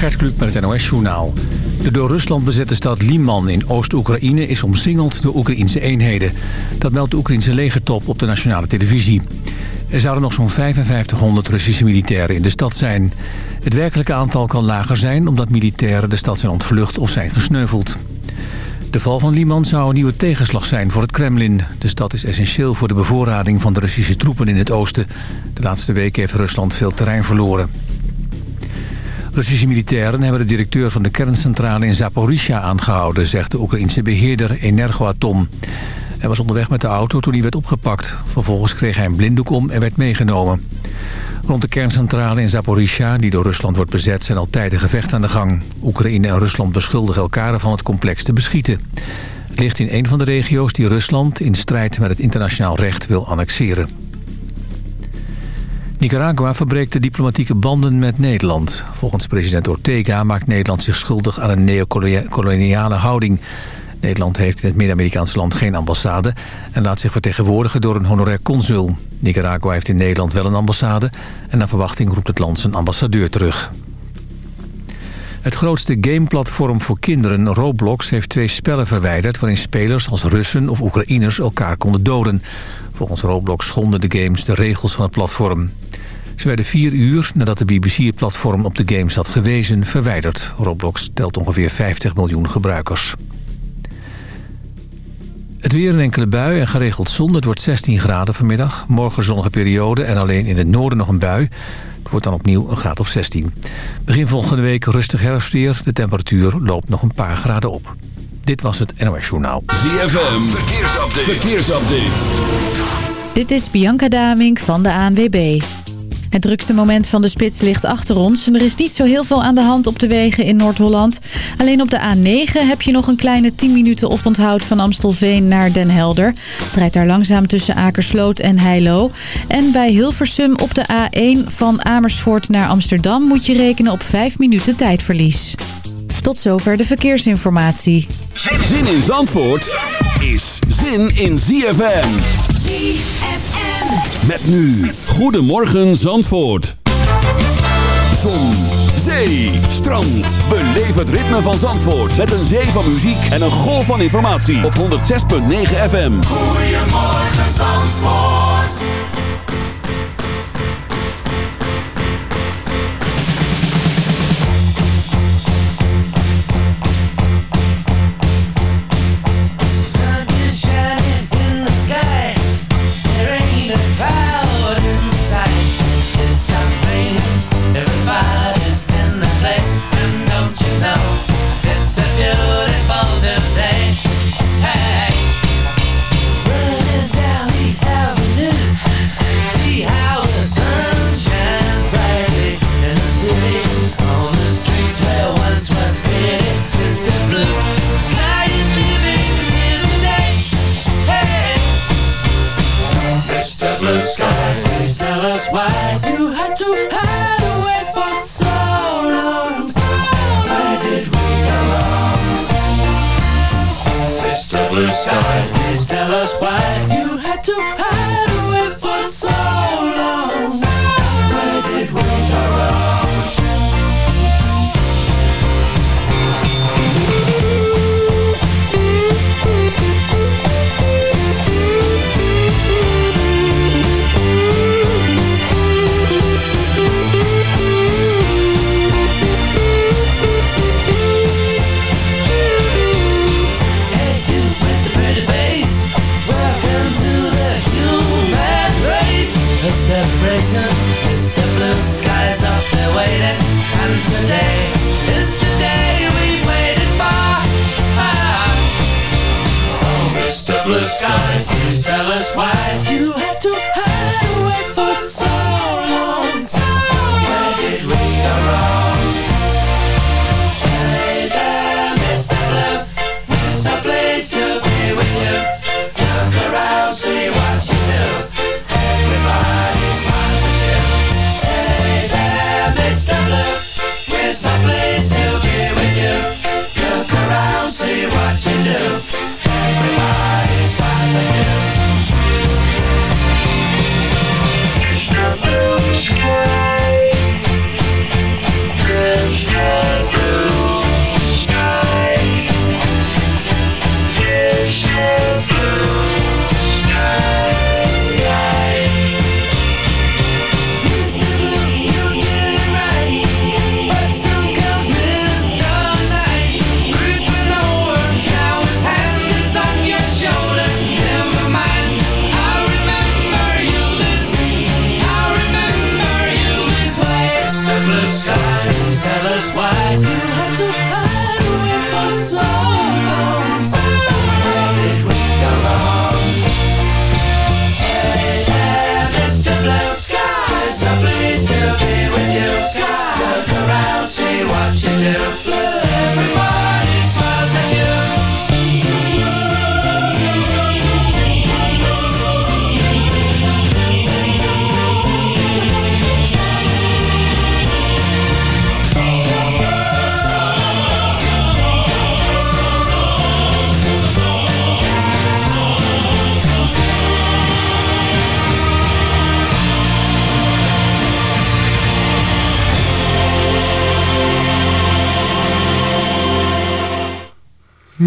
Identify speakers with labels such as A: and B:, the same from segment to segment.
A: Gert Kluk met het NOS-journaal. De door Rusland bezette stad Liman in Oost-Oekraïne is omsingeld door Oekraïnse eenheden. Dat meldt de Oekraïnse legertop op de nationale televisie. Er zouden nog zo'n 5500 Russische militairen in de stad zijn. Het werkelijke aantal kan lager zijn omdat militairen de stad zijn ontvlucht of zijn gesneuveld. De val van Liman zou een nieuwe tegenslag zijn voor het Kremlin. De stad is essentieel voor de bevoorrading van de Russische troepen in het oosten. De laatste weken heeft Rusland veel terrein verloren. Russische militairen hebben de directeur van de kerncentrale in Zaporizhia aangehouden... zegt de Oekraïnse beheerder Energoatom. Hij was onderweg met de auto toen hij werd opgepakt. Vervolgens kreeg hij een blinddoek om en werd meegenomen. Rond de kerncentrale in Zaporizhia, die door Rusland wordt bezet... zijn al tijden gevechten aan de gang. Oekraïne en Rusland beschuldigen elkaar van het complex te beschieten. Het ligt in een van de regio's die Rusland in strijd met het internationaal recht wil annexeren. Nicaragua verbreekt de diplomatieke banden met Nederland. Volgens president Ortega maakt Nederland zich schuldig aan een neocoloniale houding. Nederland heeft in het Midden-Amerikaanse land geen ambassade... en laat zich vertegenwoordigen door een honorair consul. Nicaragua heeft in Nederland wel een ambassade... en naar verwachting roept het land zijn ambassadeur terug. Het grootste gameplatform voor kinderen, Roblox, heeft twee spellen verwijderd... waarin spelers als Russen of Oekraïners elkaar konden doden. Volgens Roblox schonden de games de regels van het platform. Ze werden vier uur nadat de BBC het platform op de games had gewezen verwijderd. Roblox telt ongeveer 50 miljoen gebruikers. Het weer een enkele bui en geregeld zon. Het wordt 16 graden vanmiddag. Morgen zonnige periode en alleen in het noorden nog een bui. Het wordt dan opnieuw een graad of 16. Begin volgende week rustig herfstweer. De temperatuur loopt nog een paar graden op. Dit was het NOS Journaal.
B: ZFM, verkeersupdate. verkeersupdate.
C: Dit is Bianca Damink van de ANWB. Het drukste moment van de spits ligt achter ons. En er is niet zo heel veel aan de hand op de wegen in Noord-Holland. Alleen op de A9 heb je nog een kleine 10 minuten oponthoud van Amstelveen naar Den Helder. Het rijdt daar langzaam tussen Akersloot en Heilo. En bij Hilversum op de A1 van Amersfoort naar Amsterdam moet je rekenen op 5 minuten tijdverlies. Tot zover de verkeersinformatie.
B: Zin in Zandvoort is zin in ZFM.
D: ZFM.
B: Met nu, Goedemorgen Zandvoort. Zon, zee, strand. Beleef het ritme van Zandvoort. Met een zee van muziek en een golf van informatie. Op 106.9 FM.
D: Goedemorgen Zandvoort.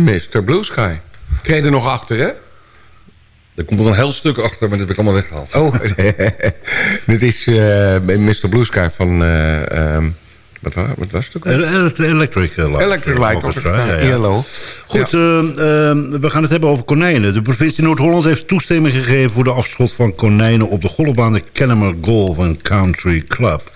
E: Mr. Blue Sky.
F: Kreeg je er nog achter, hè?
G: Er komt nog een heel stuk achter, maar dat heb ik allemaal weggehaald.
F: Oh, dit is eh, Mr. Blue Sky van... eh, ehm, wat, wa- wat was het ook?
H: Electric eh, Light
F: Electric Light
H: Orchestra,
F: Orchestra,
H: ja, ja.
F: ELO.
H: Goed, eh, eh, we gaan het hebben over konijnen. De provincie Noord-Holland heeft toestemming gegeven... voor de afschot van konijnen op de golfbaan... de Kennemer Golf and Country Club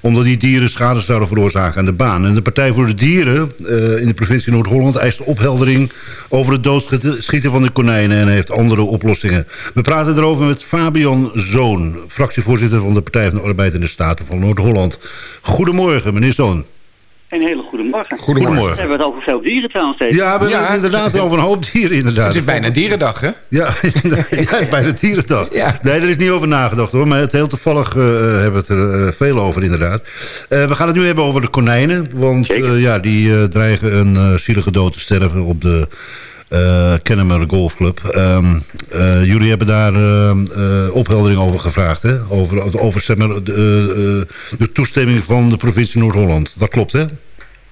H: omdat die dieren schade zouden veroorzaken aan de baan. En de Partij voor de Dieren eh, in de provincie Noord-Holland... eist opheldering over het doodschieten van de konijnen... en heeft andere oplossingen. We praten erover met Fabian Zoon... fractievoorzitter van de Partij van de Arbeid in de Staten van Noord-Holland. Goedemorgen, meneer Zoon.
I: Een hele goede morgen.
H: Goedemorgen.
I: We hebben het over veel dieren trouwens steeds.
H: Ja, we hebben
F: Ja.
H: het inderdaad over een hoop dieren inderdaad.
F: Het is bijna dierendag, hè?
H: Ja, ja bijna dierendag.
F: Ja.
H: Nee, er is niet over nagedacht hoor. Maar het heel toevallig eh, hebben we het er eh, veel over inderdaad. Eh, we gaan het nu hebben over de konijnen. Want ja, die eh, dreigen een eh, zielige dood te sterven op de eh Kennemer Golfclub. Ehm, eh, jullie hebben daar eh, eh, opheldering over gevraagd. Hè? Over, over zeg maar, de, eh, eh, de toestemming van de provincie Noord-Holland. Dat klopt hè?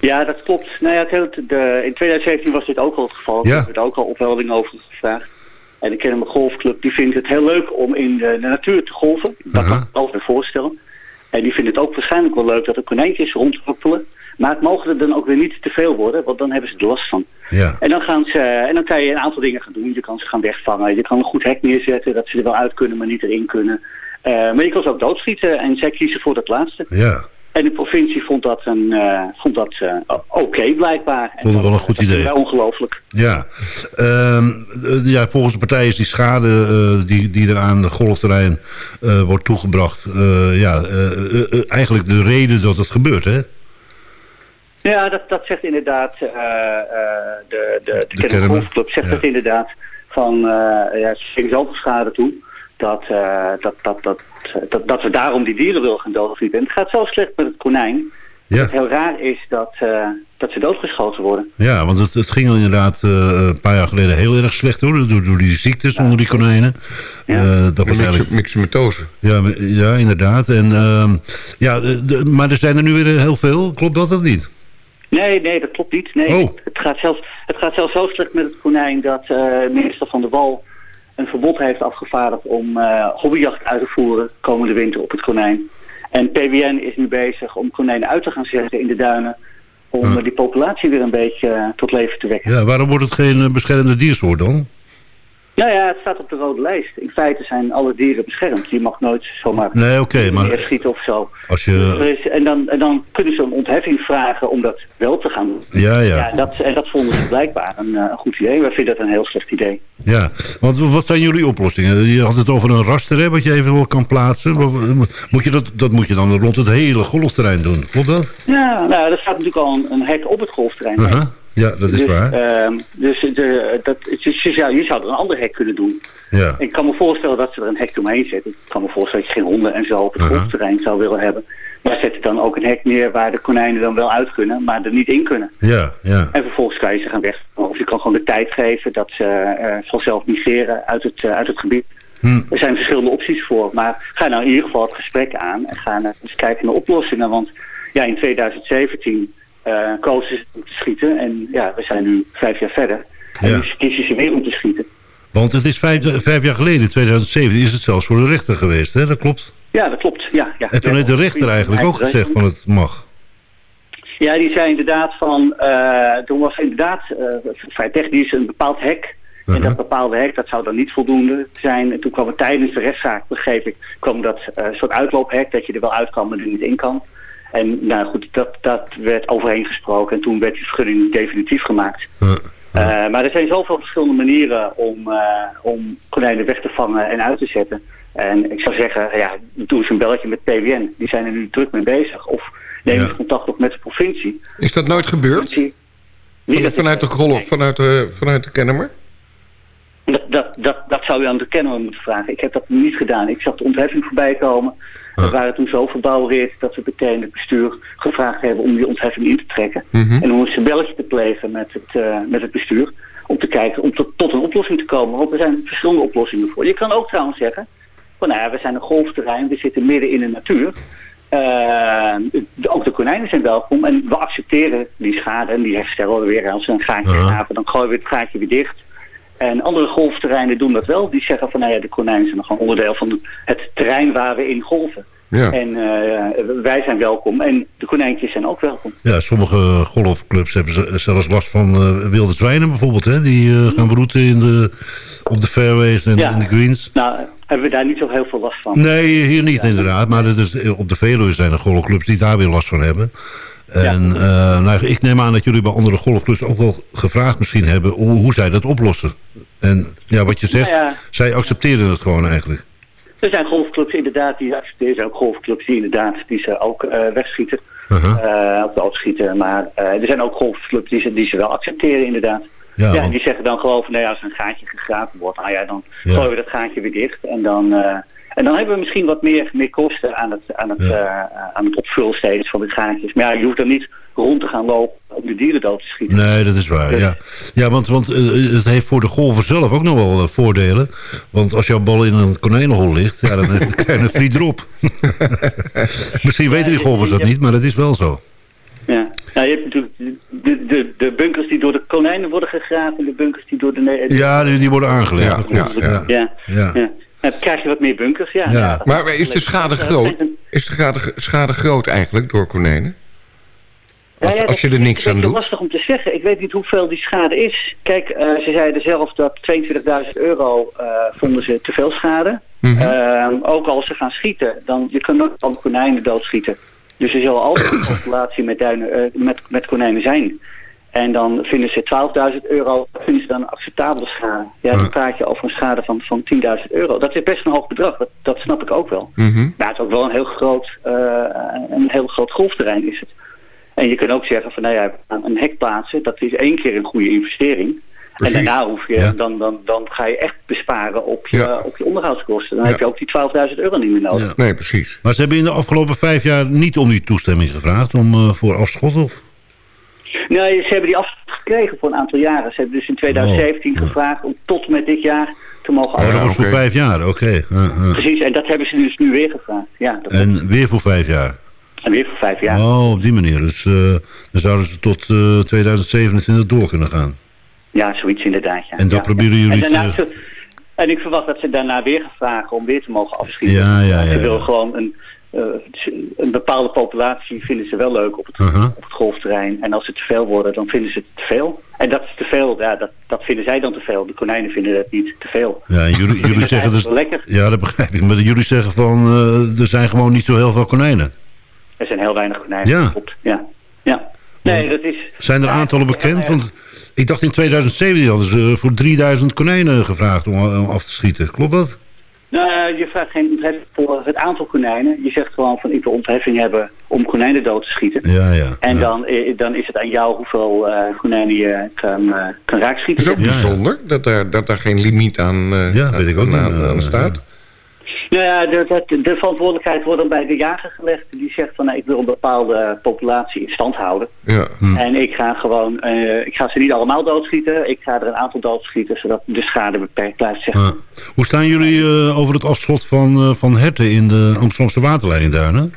I: Ja, dat klopt. Nou ja, het de, in 2017 was dit ook al het geval.
H: Ja.
I: Er werd ook al ophelding over gevraagd. En de Kennemer Golfclub die vindt het heel leuk om in de, natuur te golven. Dat kan ik me altijd voorstellen. En die vindt het ook waarschijnlijk wel leuk dat er konijntjes rondhoppelen. Maar het mogen er dan ook weer niet te veel worden, want dan hebben ze er last van.
H: Ja.
I: En dan, gaan ze, en dan kan je een aantal dingen gaan doen. Je kan ze gaan wegvangen. Je kan een goed hek neerzetten, dat ze er wel uit kunnen, maar niet erin kunnen. Eh, maar je kan ze ook doodschieten en zij kiezen voor dat laatste.
H: Ja.
I: En de provincie vond dat, een, eh, vond dat eh, oké blijkbaar.
H: Vond het wel een goed idee.
I: ongelooflijk.
H: Ja. Ehm, eh, ja, volgens de partij is die schade die, die er aan het golfterrein wordt toegebracht... ja, eigenlijk de reden dat het gebeurt, hè?
I: Ja, dat, dat zegt inderdaad uh, uh, de, de, de,
H: De
I: Kennemer Golfclub zegt
H: ja.
I: dat inderdaad van uh, ja, ze geven zoveel schade toe dat, uh, dat, dat, dat, dat, dat we daarom die dieren willen gaan doodschieten. En het gaat zo slecht met het konijn.
H: Ja.
I: Het heel raar is dat, uh, dat ze doodgeschoten worden.
H: Ja, want het, het ging inderdaad uh, een paar jaar geleden heel erg slecht hoor. Door, door die ziektes ja. onder die konijnen.
I: Ja.
H: Uh, dat was
F: Mix,
H: eigenlijk...
F: Mixomatose.
H: Ja, ja, inderdaad. En, uh, ja, de, maar er zijn er nu weer heel veel. Klopt dat of niet?
I: Nee, nee, dat klopt niet. Nee,
H: oh.
I: het, gaat zelfs, het gaat zelfs zo slecht met het konijn dat uh, minister Van der Wal een verbod heeft afgevaardigd om uh, hobbyjacht uit te voeren komende winter op het konijn. En PWN is nu bezig om konijnen uit te gaan zetten in de duinen om uh. die populatie weer een beetje tot leven te wekken.
H: Ja, waarom wordt het geen beschermde diersoort dan?
I: Nou ja, het staat op de rode lijst. In feite zijn alle dieren beschermd. Je mag nooit zomaar
H: nee, okay, maar
I: schieten of zo.
H: Als je...
I: Dus, en, dan, en dan kunnen ze een ontheffing vragen om dat wel te gaan doen.
H: Ja, ja.
I: ja dat, en dat vonden ze blijkbaar een, uh, een goed idee. Wij vinden dat een heel slecht idee.
H: Ja, want wat zijn jullie oplossingen? Je had het over een raster, hè, wat je eventueel kan plaatsen. Moet je dat, dat moet je dan rond het hele golfterrein doen, klopt dat?
I: Ja, nou, er staat natuurlijk al een, een hek op het golfterrein.
H: Uh -huh. Ja, dat is
I: dus,
H: waar.
I: Uh, dus de, dat, dus, ja, je zou er een ander hek kunnen doen.
H: Ja.
I: Ik kan me voorstellen dat ze er een hek omheen zetten. Ik kan me voorstellen dat je geen honden en zo op het uh -huh. golfterrein zou willen hebben. Maar zet dan ook een hek neer waar de konijnen dan wel uit kunnen, maar er niet in kunnen.
H: Ja, ja.
I: En vervolgens kan je ze gaan weg. Of je kan gewoon de tijd geven dat ze uh, vanzelf migreren uit het, uh, uit het gebied.
H: Hm.
I: Er zijn verschillende opties voor. Maar ga nou in ieder geval het gesprek aan en ga nou eens kijken naar oplossingen. Want ja, in 2017 uh, kozen ze om te schieten. En ja, we zijn nu vijf jaar verder. En
H: Ja.
I: nu kiezen ze weer om te schieten.
H: Want het is vijf, vijf jaar geleden, in 2017, is het zelfs voor de rechter geweest, hè? Dat klopt.
I: Ja, dat klopt. Ja, ja.
H: En toen heeft de rechter eigenlijk ook gezegd van het mag.
I: Ja, die zei inderdaad van... Uh, toen was inderdaad uh, vrij technisch een bepaald hek.
H: Uh-huh.
I: En dat bepaalde hek, dat zou dan niet voldoende zijn. En toen kwam het tijdens de rechtszaak, begreep ik... kwam dat soort uitloophek, dat je er wel uit kan, maar er niet in kan. En nou goed, dat, dat werd overheen gesproken en toen werd die vergunning definitief gemaakt. Eh, maar er zijn zoveel verschillende manieren om, eh, om konijnen weg te vangen en uit te zetten. En ik zou zeggen, ja, doe eens een belletje met PWN. Die zijn er nu druk mee bezig. Of neem eens contact op met de provincie.
F: Is dat nooit gebeurd?
I: Niet
F: Van-
I: dat
F: vanuit de golf, vanuit de, vanuit de Kennemer?
I: Dat, dat, dat, dat zou je aan de kenner moeten vragen. Ik heb dat niet gedaan. Ik zag de ontheffing voorbij komen. Er waren toen zo verbouwereerd dat we meteen het bestuur gevraagd hebben om die ontheffing in te trekken.
F: Mhm.
I: En om een belletje te plegen met het, eh, met het bestuur. Om te kijken, om tot, tot een oplossing te komen. Want er zijn verschillende oplossingen voor. Je kan ook trouwens zeggen, van nou ja, we zijn een golfterrein, we zitten midden in de natuur. Eh, de- ook de konijnen zijn welkom en we accepteren die schade en die herstellen we weer. Als ze een gaatje dan gooien we het gaatje weer dicht. En andere golfterreinen doen dat wel. Die zeggen van nou ja, de konijnen zijn nog gewoon onderdeel van het terrein waar we in golven.
F: Ja.
I: En eh, wij zijn welkom en de konijntjes zijn ook welkom.
H: Ja, sommige golfclubs hebben ze- zelfs last van eh, wilde zwijnen bijvoorbeeld. Hè? Die eh, gaan broeden in de, op de fairways en
I: Ja.
H: in de greens.
I: Nou, hebben we daar niet zo heel veel last van.
H: Nee, hier niet inderdaad. Maar is, op de Veluwe zijn er golfclubs die daar weer last van hebben. En eh, nou, ik neem aan dat jullie bij andere golfclubs ook wel gevraagd misschien hebben... hoe, hoe zij dat oplossen. En ja, wat je zegt,
I: Nou ja.
H: zij accepteren het gewoon eigenlijk.
I: Er zijn golfclubs inderdaad die accepteren. Er zijn ook golfclubs die inderdaad die ze ook eh, wegschieten.
H: Uh-huh.
I: eh, of doodschieten. Maar er zijn ook golfclubs die ze, die ze wel accepteren inderdaad.
H: Ja,
I: Ja,
H: want-
I: die zeggen dan gewoon van, nou ja, als er een gaatje gegraven wordt, nou ja, dan
H: Ja.
I: gooien we dat gaatje weer dicht. En dan, en dan hebben we misschien wat meer, meer kosten aan het, aan, het, eh, aan het opvullen steeds van de gaatjes. Maar ja, je hoeft dan niet rond te gaan lopen om de dieren dood te schieten.
H: Nee, dat is waar,
I: Dus-
H: ja. Ja, want, want eh, het heeft voor de golfer zelf ook nog wel eh, voordelen. Want als jouw bal in een konijnenhol ligt, ja, dan eh, krijg je een free drop. Misschien weten die golfers dat niet, maar dat is wel zo.
I: Ja, nou, je hebt natuurlijk de, de, de bunkers die door de konijnen worden gegraven en de bunkers die door de...
H: Ja, die, die worden aangelegd.
F: Ja, ja, ja.
I: ja. Dan krijg je wat meer bunkers, ja. Dat-
F: Maar is de schade groot? Is de schade, schade groot eigenlijk door konijnen? Als,
I: Ja, ja,
F: als je
I: dat
F: er
I: is
F: niks aan doet?
I: lastig om te zeggen. Ik weet niet hoeveel die schade is. Kijk, eh, ze zeiden zelf dat 22.000 euro eh, vonden ze te veel schade. Ehm, ook als ze gaan schieten, dan je kunt ook alle konijnen doodschieten. Dus er zal altijd een populatie met, duinen, eh, met, met konijnen zijn. En dan vinden ze 12.000 euro, vinden ze dan een acceptabele schade. Ja, dan praat je over een schade van, van 10.000 euro. Dat is best een hoog bedrag, dat, dat snap ik ook wel.
F: Mhm.
I: Maar het is ook wel een heel groot, eh, een heel groot golfterrein is het. En je kunt ook zeggen van nou ja, een hek plaatsen, dat is één keer een goede investering.
F: Precies.
I: En daarna hoef je,
F: Ja.
I: dan, dan, dan ga je echt besparen op je,
F: Ja.
I: op je onderhoudskosten. Dan
F: Ja.
I: heb je ook die 12.000 euro niet meer nodig.
H: Ja.
F: Nee, precies.
H: Maar ze hebben in de afgelopen vijf jaar niet om die toestemming gevraagd om, eh, voor afschot? Of?
I: Nee, ze hebben die afspraak gekregen voor een aantal jaren. Ze hebben dus in 2017
H: Oh, ja.
I: gevraagd om tot en met dit jaar te mogen
H: Oh, dat
I: afsluiten.
H: was voor vijf jaar, oké. Ja, ja.
I: Precies, en dat hebben ze dus nu weer gevraagd. Ja, dat
H: En weer voor vijf jaar?
I: en weer voor vijf jaar.
H: Oh, op die manier. Dus eh, dan zouden ze tot eh, 2027 door kunnen gaan.
I: Ja, zoiets inderdaad. Ja.
H: En dat
I: Ja,
H: proberen
I: ja.
H: jullie
I: en, daarna,
H: te-
I: en ik verwacht dat ze daarna weer gaan vragen om weer te mogen afschieten.
H: Ja, ja, ja,
I: Ze willen
H: ja.
I: gewoon een, eh, een bepaalde populatie vinden ze wel leuk op het,
H: Uh-huh.
I: op het golfterrein. En als het te veel worden, dan vinden ze het te veel. En dat is te veel, ja, dat, dat vinden zij dan te veel. De konijnen vinden dat niet te veel.
H: Ja, en jullie, jullie
I: Dat
H: zeggen dus...
I: lekker.
H: Ja, dat begrijp ik. Maar jullie zeggen van, eh, er zijn gewoon niet zo heel veel konijnen.
I: Er zijn heel weinig konijnen.
H: Ja.
I: Klopt. Ja. ja. Nee, dat is...
H: Zijn er aantallen bekend? Want ik dacht in 2017 hadden ze voor 3000 konijnen gevraagd om, om af te schieten. Klopt dat?
I: Nou, je vraagt geen ontheffing voor het aantal konijnen. Je zegt gewoon van ik wil ontheffing hebben om konijnen dood te schieten.
H: Ja, ja.
I: En
H: ja.
I: dan, eh, dan is het aan jou hoeveel eh, konijnen je kan, eh, kan
F: Het
I: raakschieten.
F: is ook
H: Ja, ja.
F: bijzonder dat daar, dat daar geen limiet aan, eh,
H: Ja, weet ik ook
F: aan,
H: niet.
F: aan, aan staat.
I: Nou ja, de, de, de verantwoordelijkheid wordt dan bij de jager gelegd. Die zegt van nou, ik wil een bepaalde populatie in stand houden.
F: Ja.
H: Hm.
I: En ik ga gewoon, eh, ik ga ze niet allemaal doodschieten. Ik ga er een aantal doodschieten, zodat de schade beperkt blijft. Zeg.
H: Ja. Hoe staan jullie eh, over het afschot van, eh, van herten in de Amsterdamse waterleidingduinen?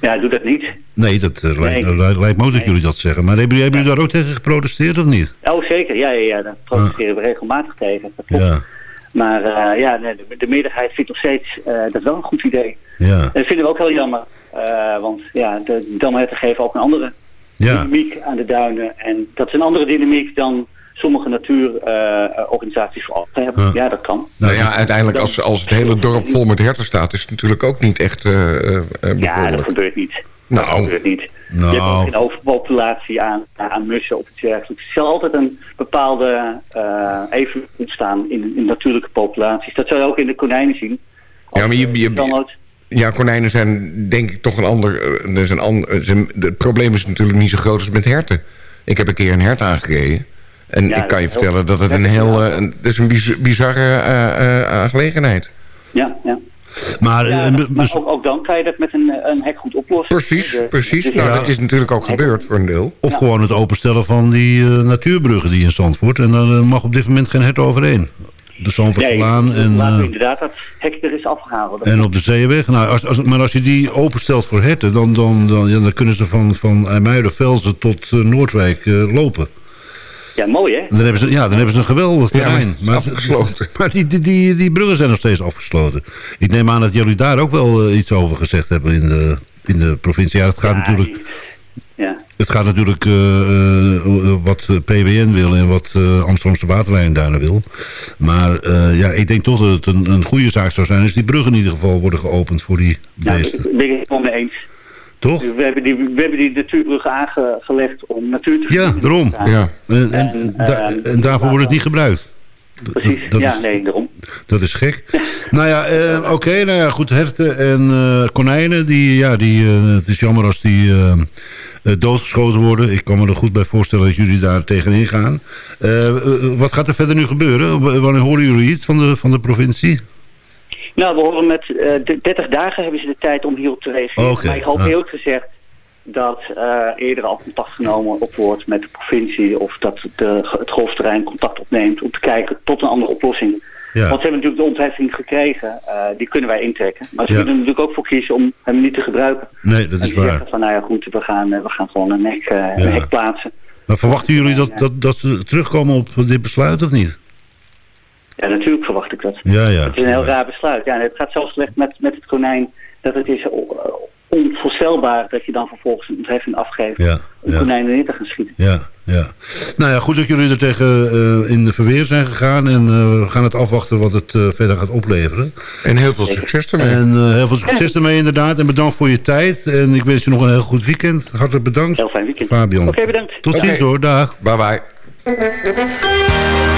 I: Ja, doe dat niet.
H: Nee, dat lijkt,
I: Nee.
H: lijkt- lijkt me ook dat jullie dat zeggen. Maar hebben, jullie- hebben jullie daar ook tegen geprotesteerd of niet?
I: Oh, zeker. Ja, ja, ja daar protesteren we regelmatig tegen. Dat.
H: Ja,
I: Maar eh, ja, de, de meerderheid vindt nog steeds eh, dat wel een goed idee.
H: ja,
I: En dat vinden we ook heel jammer. Eh, want ja, de damherten geven ook een andere
H: ja.
I: dynamiek aan de duinen. En dat is een andere dynamiek dan sommige natuurorganisaties voor altijd hebben.
H: Ja.
I: Ja, dat kan.
F: Nou ja, uiteindelijk als, als het hele dorp vol met herten staat... is het natuurlijk ook niet echt
I: Ja, dat gebeurt niet.
F: Nou.
I: Dat gebeurt niet.
H: Nou.
I: Je hebt ook geen overpopulatie aan, aan mussen of iets dergelijks. Er zal altijd een bepaalde uh, even ontstaan in, in natuurlijke populaties. Dat zou je ook in de konijnen zien.
F: Ja, maar je, je,
I: Dan nooit-
F: ja, konijnen zijn denk ik toch een ander... eh, er een ander zijn- het probleem is natuurlijk niet zo groot als met herten. Ik heb een keer een hert aangereden. En
I: Ja,
F: ik kan je vertellen dat het een heel... eh, een, dat is een biz- bizarre eh, eh, aangelegenheid.
I: Ja, ja.
H: Maar,
I: Ja,
H: eh,
I: maar
H: dus-
I: ook, ook dan kan je dat met een, een hek goed oplossen.
F: Precies,
I: De-
F: precies.
I: dus
F: Nou,
I: ja,
F: dat is natuurlijk ook gebeurd voor een deel.
H: of gewoon het openstellen van die eh, natuurbruggen die in Zandvoort. En dan eh, mag op dit moment geen hert overheen. De
I: Nee,
H: Zandvoortlaan en,
I: laten we
H: eh,
I: inderdaad dat hek er is afgehaald.
H: en op de zeeweg. Nou, als, als, maar als je die openstelt voor herten, dan, dan, dan, ja, dan kunnen ze van, van IJmuiden, Velzen tot Noordwijk eh, lopen.
I: Ja, mooi hè?
H: Dan hebben ze, ja, dan hebben ze een geweldig
F: Ja, maar
H: terrein.
F: is afgesloten.
H: Maar die, die, die, die bruggen zijn nog steeds afgesloten. Ik neem aan dat jullie daar ook wel eh, iets over gezegd hebben in de, in de provincie. Ja, het gaat
I: Ja,
H: natuurlijk,
I: Ja,
H: het gaat natuurlijk eh, eh, wat PWN wil en wat eh, Amsterdamse waterlijnduinen wil. Maar eh, ja, ik denk toch dat het een, een goede zaak zou zijn... als die bruggen in ieder geval worden geopend voor die beesten.
I: ik ben ik het helemaal mee eens.
H: Toch?
I: We hebben die, we hebben die natuurbrug aangelegd om natuur te
H: Ja, daarom.
F: Ja.
H: En, en,
I: En,
H: da-
I: eh,
H: en daarvoor wordt het niet gebruikt. Dat-
I: Precies,
H: dat
I: ja,
H: is-
I: nee, daarom.
H: Dat is gek. nou ja, eh, oké, nou ja, goed, herten en eh, konijnen, die, ja, die, eh, het is jammer als die doodgeschoten worden. Ik kan me er goed bij voorstellen dat jullie daar tegenin gaan. Wat gaat er verder nu gebeuren? W- wanneer horen jullie iets van de, van de provincie?
I: Nou, we horen met eh, de 30 dagen hebben ze de tijd om hierop te reageren.
H: Oké,
I: Maar ik hoop
H: ah.
I: heel gezegd dat eh, eerder al contact genomen op wordt met de provincie... of dat de, het golfterrein contact opneemt om te kijken tot een andere oplossing.
H: Ja.
I: Want ze hebben natuurlijk de ontheffing gekregen, eh, die kunnen wij intrekken. Maar ze
H: Ja.
I: kunnen er natuurlijk ook voor kiezen om hem niet te gebruiken.
H: Nee, dat is waar.
I: zeggen van, nou ja goed, we gaan, eh, we gaan gewoon een hek, eh, een
H: Ja.
I: hek plaatsen.
H: Maar verwachten jullie dat, dat, dat ze terugkomen op dit besluit of niet?
I: Ja, natuurlijk verwacht ik dat.
H: Ja, ja.
I: Het is een heel raar besluit. Ja, het gaat zo slecht met, met het konijn dat het is eh, onvoorstelbaar dat je dan vervolgens een ontheffing afgeeft
H: Ja,
I: om
H: ja.
I: konijnen neer te gaan schieten.
H: Ja, ja. Nou ja, goed dat jullie er tegen eh, in de verweer zijn gegaan. En eh, we gaan het afwachten wat het eh, verder gaat opleveren.
F: En heel veel succes ermee.
H: En eh, heel veel succes ermee inderdaad. En bedankt voor je tijd. En ik wens je nog een heel goed weekend. Hartelijk bedankt.
I: Heel fijn weekend.
H: Fabian.
I: Oké, bedankt.
H: Tot ziens hoor. Dag.
F: Bye bye.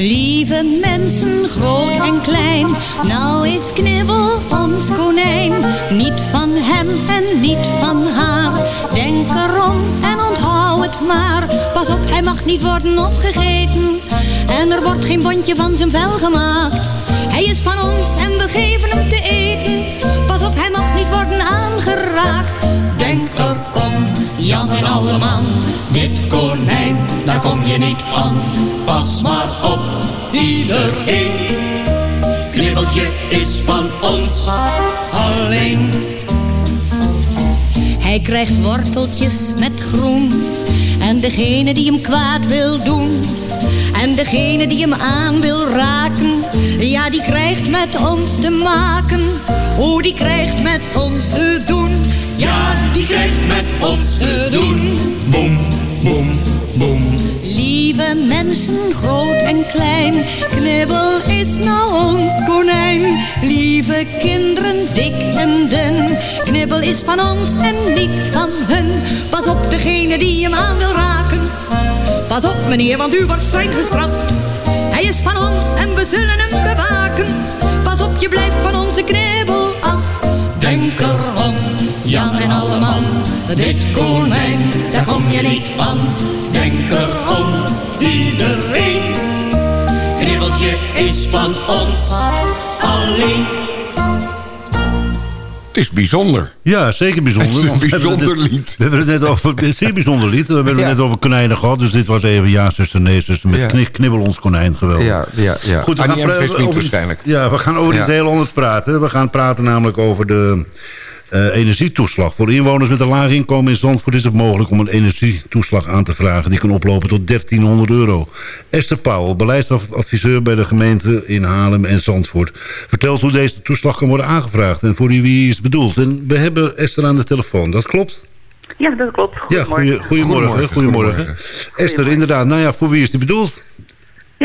J: Lieve mensen, groot en klein, nou is Knibbel ons konijn. Niet van hem en niet van haar, denk erom en onthoud het maar. Pas op, hij mag niet worden opgegeten en er wordt geen bondje van zijn vel gemaakt. Hij is van ons en we geven hem te eten, pas op, hij mag niet worden aangeraakt. Denk erom, Jan en alleman, dit konijn, daar kom je niet aan. Pas maar op, iedereen. Knibbeltje is van ons alleen. Hij krijgt worteltjes met groen. En degene die hem kwaad wil doen. En degene die hem aan wil raken. Ja, die krijgt met ons te maken. Oh, die krijgt met ons te doen. Ja, die krijgt met ons te doen. Boom, boom, boom. Lieve mensen, groot en klein, knibbel is nou ons konijn. Lieve kinderen, dik en dun, knibbel is van ons en niet van hun. Pas op degene die hem aan wil raken. Pas op meneer, want u wordt streng gestraft. Hij is van ons en we zullen hem bewaken. Pas op, je blijft van onze knibbel af. Denk erom, Jan en alleman, dit konijn, daar kom je niet aan. Denk erom, iedereen. Knibbeltje is van ons alleen.
F: Het is bijzonder.
H: Ja, zeker bijzonder.
F: Het is een
H: want we hebben
F: bijzonder
H: het net-
F: lied.
H: We hebben het net over een zeer bijzonder lied. We hebben het
F: Ja.
H: net over konijnen gehad. Dus dit was even ja, zuster, nee, zuster. Met
F: Ja.
H: knibbel ons konijn. Geweldig.
F: Ja, ja, ja.
H: Goed, we gaan over-
F: waarschijnlijk.
H: Ja, we gaan over
F: Ja.
H: iets heel anders praten. We gaan praten namelijk over de, Eh, energietoeslag. Voor inwoners met een laag inkomen in Zandvoort is het mogelijk om een energietoeslag aan te vragen. Die kan oplopen tot 1300 euro. Esther Pauwel, beleidsadviseur bij de gemeente in Haarlem en Zandvoort. Vertelt hoe deze toeslag kan worden aangevraagd en voor wie is het bedoeld. En we hebben Esther aan de telefoon, dat klopt?
K: Ja, dat klopt.
H: Ja, goeie, goedemorgen. Goedemorgen. Esther, inderdaad. Nou ja, voor wie is die bedoeld?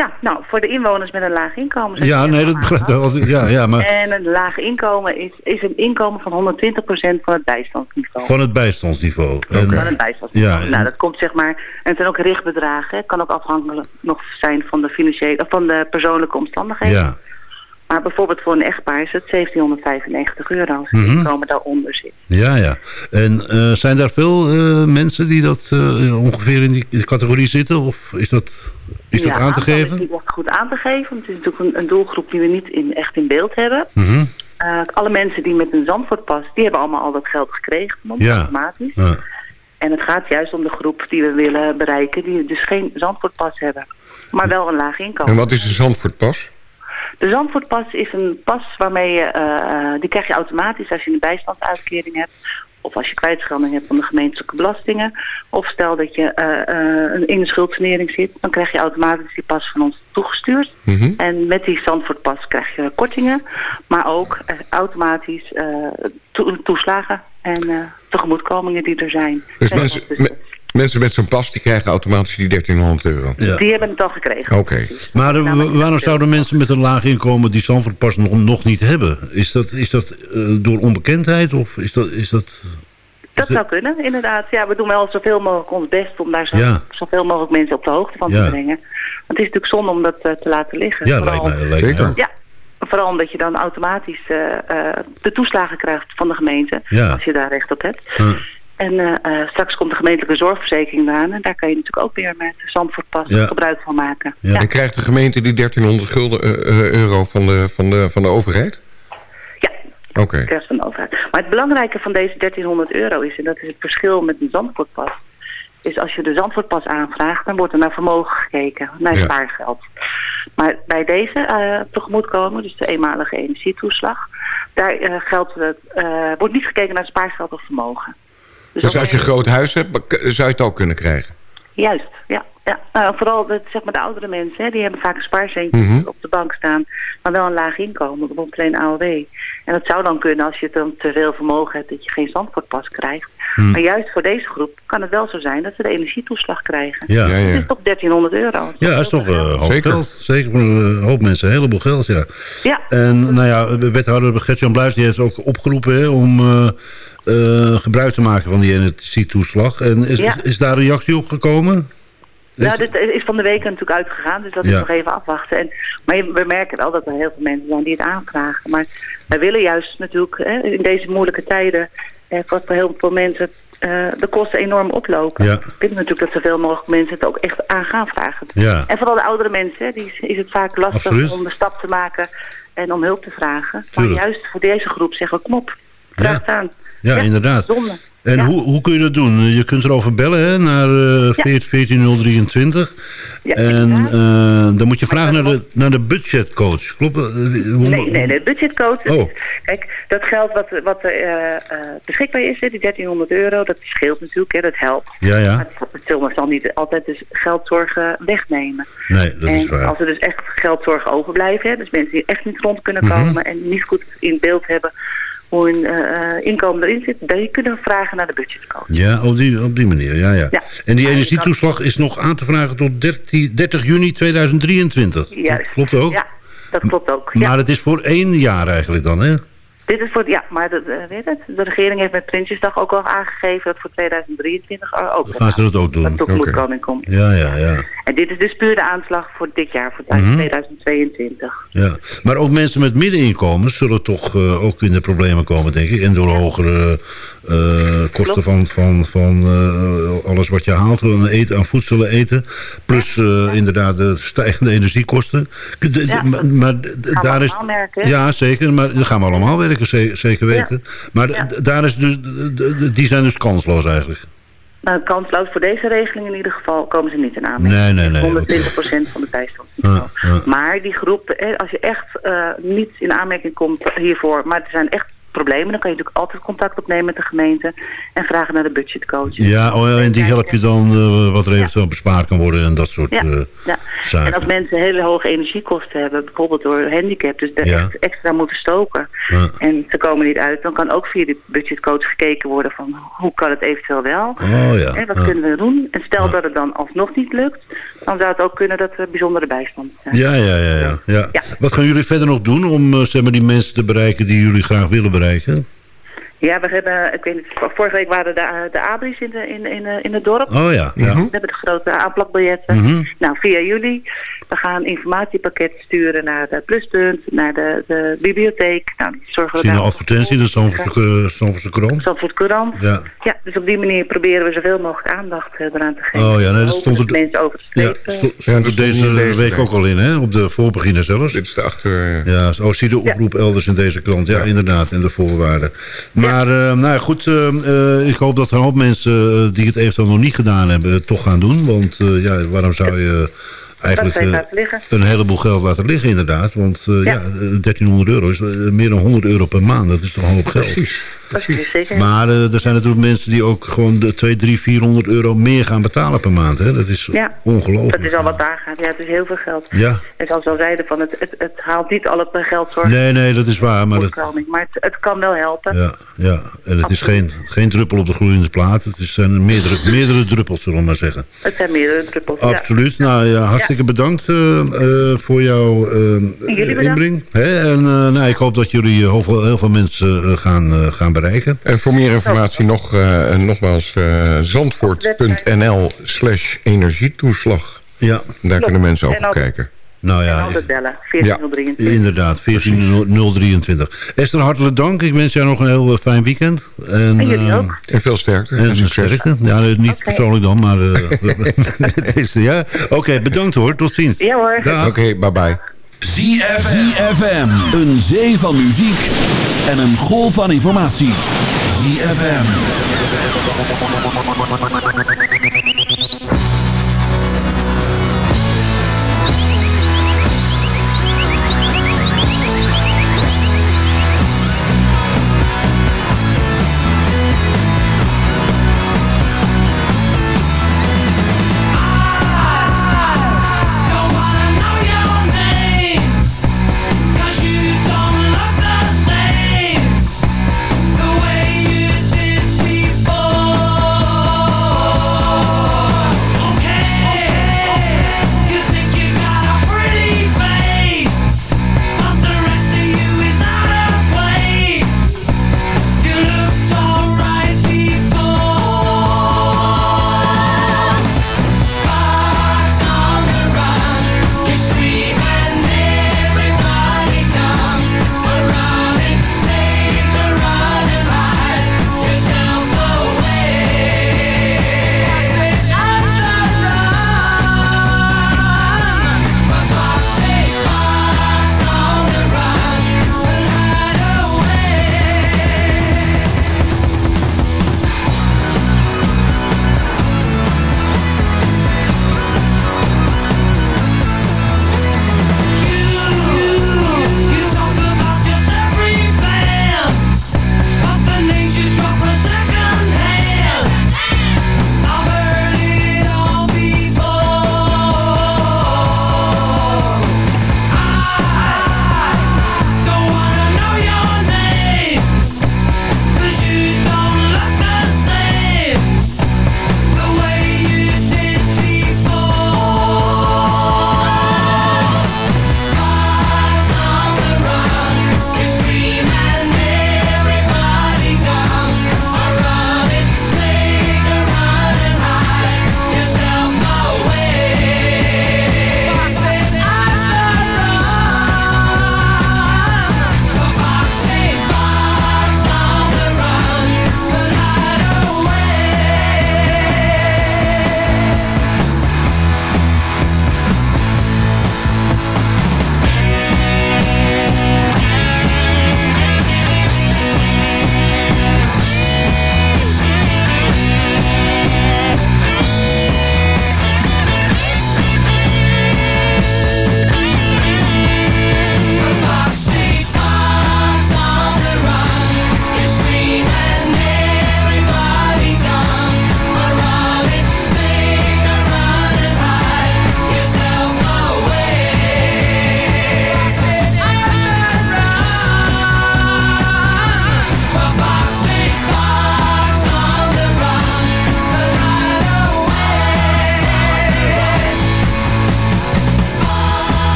K: Ja, nou, voor de inwoners met een laag inkomen.
H: Ja, nee, dat begrijp ik wel. Ja, ja, maar
K: En een laag inkomen is, is een inkomen van 120% van het bijstandsniveau.
H: van het bijstandsniveau. En-
K: Van het bijstandsniveau.
H: Ja, en-
K: nou, dat komt zeg maar... En het zijn ook richtbedragen. Het kan ook afhankelijk nog zijn van de, financiële, of van de persoonlijke omstandigheden.
H: ja.
K: Maar bijvoorbeeld voor een echtpaar is het 1795 euro als het
H: Mhm.
K: inkomen daaronder zit.
H: Ja, ja. En eh, zijn daar veel eh, mensen die dat eh, ongeveer in die, categorie zitten? Of is dat, is dat
K: ja,
H: aan te geven?
K: is niet echt goed aan te geven. want Het is natuurlijk een, een doelgroep die we niet in, echt in beeld hebben. Eh, alle mensen die met een Zandvoortpas, die hebben allemaal al dat geld gekregen
H: Ja.
K: automatisch.
H: Ja.
K: En het gaat juist om de groep die we willen bereiken, die dus geen Zandvoortpas hebben. Maar wel een laag inkomen.
F: En wat is de Zandvoortpas?
K: De Zandvoortpas is een pas waarmee je, eh, eh, die krijg je automatisch als je een bijstandsuitkering hebt. Of als je kwijtschelding hebt van de gemeentelijke belastingen. Of stel dat je eh, eh, in een schuldsanering zit, dan krijg je automatisch die pas van ons toegestuurd.
F: Mhm.
K: En met die Zandvoortpas krijg je kortingen, maar ook automatisch to- toeslagen en tegemoetkomingen die er zijn.
F: Dus mensen, mensen met zo'n pas die krijgen automatisch die 1300 euro.
H: Ja.
K: Die hebben het al gekregen.
F: Oké.
H: Maar eh,
K: Nou, maar-
H: waarom zouden mensen met een laag inkomen die Zandvoortpas nog, nog niet hebben? Is dat, is dat eh, door onbekendheid of is dat... Is dat
K: Dat zou kunnen, inderdaad. Ja, we doen wel zoveel mogelijk ons best om daar zo,
H: Ja.
K: zoveel mogelijk mensen op de hoogte van
H: Ja.
K: te brengen. Want het is natuurlijk zonde om dat eh, te laten liggen.
H: ja,
K: Vooral-
H: lijkt mij, lijkt
F: Zeker.
H: ook.
K: Ja, vooral omdat je dan automatisch eh, eh, de toeslagen krijgt van de gemeente.
H: Ja.
K: Als je daar recht op hebt. En eh, eh, straks komt de gemeentelijke zorgverzekering eraan. En daar kan je natuurlijk ook weer met Zandvoortpas
H: Ja.
K: gebruik van maken.
H: Ja.
K: Ja.
F: En krijgt de gemeente die 1300 gulden, eh, euro van de, van, de, van de overheid?
K: Ja,
F: Oké.
K: krijgt van de overheid. Maar het belangrijke van deze 1300 euro is, en dat is het verschil met een Zandvoortpas, is als je de Zandvoortpas aanvraagt, dan wordt er naar vermogen gekeken, naar
F: Ja.
K: spaargeld. Maar bij deze tegemoetkomen, dus de eenmalige energietoeslag, daar geldt het, wordt niet gekeken naar spaargeld of vermogen.
F: Dus als je een groot huis hebt, zou je het ook kunnen krijgen?
K: Juist, ja. ja. Nou, vooral de, zeg maar de oudere mensen, hè, die hebben vaak een spaarcentje
F: Mhm.
K: op de bank staan, maar wel een laag inkomen, bijvoorbeeld alleen AOW. En dat zou dan kunnen als je dan te veel vermogen hebt dat je geen zandvoortpas krijgt.
H: Hmm.
K: Maar juist voor deze groep kan het wel zo zijn dat ze de energietoeslag krijgen.
H: Ja.
F: Ja, ja.
K: is toch 1300 euro.
H: Ja, dat is toch eh, een hoop
F: Zeker.
H: geld. Zeker voor een hoop mensen, een heleboel geld, ja.
K: Ja,
H: En nou ja, de wethouder Gert-Jan Bluis die heeft ook opgeroepen hè, om eh, eh, gebruik te maken van die energietoeslag. En is,
K: Ja.
H: is, is daar reactie op gekomen?
K: Nou, dit is van de week natuurlijk uitgegaan, dus dat is
H: Ja.
K: nog even afwachten. En, maar we merken wel dat er heel veel mensen zijn die het aanvragen. Maar wij willen juist natuurlijk hè, in deze moeilijke tijden, eh, voor heel veel mensen eh, de kosten enorm oplopen.
H: Ja.
K: We willen natuurlijk dat zoveel mogelijk mensen het ook echt aan gaan vragen.
H: Ja.
K: En vooral de oudere mensen, hè, die is, is het vaak lastig
H: Absoluut.
K: om de stap te maken en om hulp te vragen. Maar
H: Tuurlijk.
K: juist voor deze groep zeggen we, kom op, vraag
H: Ja.
K: het aan.
H: Ja, inderdaad.
K: Zonde.
H: En
K: Ja.
H: hoe, hoe kun je dat doen? Je kunt erover bellen hè, naar eh, 14023.
K: Ja,
H: en eh, dan moet je vragen naar de, naar de budgetcoach. Klopt dat? Eh,
K: Nee, nee, nee, budgetcode.
H: Oh.
K: Kijk, dat geld wat, wat eh, beschikbaar is, hè, die 1300 euro, dat scheelt natuurlijk, hè, dat helpt.
H: Ja, ja.
K: Maar het zal- zal niet altijd dus geldzorgen wegnemen.
H: Nee, dat
K: en
H: is waar.
K: als er dus echt geldzorgen overblijven, hè, dus mensen die echt niet rond kunnen
H: Mhm.
K: komen en niet goed in beeld hebben hoe hun eh, eh, inkomen erin zit, dan kunnen we vragen naar de budgetcode.
H: Ja, op die, op die manier, ja, ja.
K: Ja.
H: En die energietoeslag is nog aan te vragen tot 30, 30 juni 2023.
K: Juist.
H: Dat klopt ook?
K: Ja, dat klopt ook. Ja.
H: Maar het is voor één jaar eigenlijk dan, hè?
K: Dit is voor, ja, maar de, de- weet het, de regering heeft met Prinsjesdag ook al aangegeven dat voor 2023 er ook
H: Gaan ze dat ook doen?
K: dat tegemoetkoming
F: Oké.
K: komt.
H: Ja, ja, ja.
K: En dit is dus puur de aanslag voor dit jaar, voor
H: Mhm.
K: 2022.
H: ja. Maar ook mensen met middeninkomens zullen toch eh, ook in de problemen komen, denk ik. En door hogere eh, kosten van, van, van eh, alles wat je haalt aan, eten, aan voedsel eten. Plus eh, inderdaad de stijgende energiekosten. De-
K: Ja,
H: maar daar is,
K: allemaal merken,
H: ja, zeker. Maar dat gaan we allemaal werken, ze- zeker weten. Maar
K: Ja.
H: daar is dus, die zijn dus kansloos eigenlijk.
K: Nou, kansloos voor deze regeling in ieder geval komen ze niet in aanmerking.
H: Nee, nee, nee,
K: 120% van de.
H: Ja, ja.
K: Maar die groep, hè, als je echt eh, niet in aanmerking komt hiervoor, maar er zijn echt problemen, dan kan je natuurlijk altijd contact opnemen met de gemeente en vragen naar de budgetcoach.
H: Ja, oh, ja, en die help je dan eh, wat er eventueel bespaard kan worden en dat soort
K: Ja,
H: eh,
K: ja.
H: zaken.
K: En als mensen hele hoge energiekosten hebben, bijvoorbeeld door handicap, dus echt extra moeten stoken
H: Ja.
K: en ze komen niet uit, dan kan ook via de budgetcoach gekeken worden van hoe kan het eventueel wel?
H: Oh ja.
K: En wat kunnen we doen? En stel dat het dan alsnog niet lukt, dan zou het ook kunnen dat er bijzondere bijstand zijn.
H: Ja, ja, ja, ja, ja.
K: Ja.
H: Wat gaan jullie verder nog doen om eh, zeg maar, die mensen te bereiken die jullie graag willen bereiken?
K: Ja, we hebben, ik weet niet, vorige week waren de, de abris in, de, in, in, in het dorp.
H: Oh ja, ja.
K: We hebben de grote aanplakbiljetten.
H: Mhm.
K: Nou, via jullie. We gaan informatiepakketten sturen naar de pluspunt, naar de, de bibliotheek. Nou, zorgen we
H: zie een advertentie in de Zandvoortse Zandvoortse krant.
K: Zandvoort Courant.
H: Ja.
K: Ja, dus op die manier proberen we zoveel mogelijk aandacht eh, eraan te geven.
H: Oh ja, nee, dat stond er-
K: mensen over
H: Ja,
K: eh,
F: Ja,
H: stond
F: dat
H: er
F: stond
H: deze week ook al in, hè? Op de voorbeginner zelfs.
F: Dit is de achter...
H: Ja, oh, zie de oproep elders in deze krant. Ja, inderdaad, in de voorwaarden. Maar, eh, nou ja, goed, eh, eh, ik hoop dat er een hoop mensen eh, die het eventueel nog niet gedaan hebben, toch gaan doen. Want eh, ja, waarom zou je eigenlijk eh, een heleboel geld laten liggen, inderdaad. Want eh, ja.
K: Ja.
H: eh, 1300 euro is meer dan 100 euro per maand. Dat is toch een hoop geld.
K: is zeker.
H: Maar er zijn natuurlijk mensen die ook gewoon de 2, 3, 400 euro meer gaan betalen per maand. Hè? Dat is
K: Ja.
H: ongelooflijk.
K: Dat is al wat daar gaat. Ja, het is heel veel geld.
H: Ja.
K: En zoals we al zeiden, van het, het, het haalt niet al het geld voor
H: Nee, nee, dat is waar. Maar, dat,
K: voorkoming. Maar het, het kan wel helpen.
H: ja, ja. en het is geen, geen druppel op de gloeiende plaat. Het is- zijn meerdere, meerdere druppels, zullen we maar zeggen.
K: Het zijn meerdere druppels. ja.
H: Absoluut. Nou ja, hartstikke bedankt eh, eh, voor jouw eh, inbreng. Hè? En eh, nou, ik hoop dat jullie heel veel, heel veel mensen gaan, gaan bereiken.
F: En voor meer informatie nog, eh, nogmaals eh, zandvoort.nl slash energietoeslag.
H: Ja.
F: Daar kunnen mensen ook op
K: ook-
F: kijken.
H: Nou
K: En
H: ja,
K: altijd bellen. 14023.
H: inderdaad. 14023. Esther, hartelijk dank. Ik wens jou nog een heel eh, fijn weekend. En,
K: En jullie
H: eh,
K: ook.
F: En veel sterkte.
H: En sterkte. Ja, nee, niet persoonlijk dan, maar... eh, deze, ja. Oké, bedankt hoor. Tot ziens.
K: Ja hoor.
F: Oké, bye bye.
B: ZFM. Een zee van muziek en een golf van informatie. ZFM.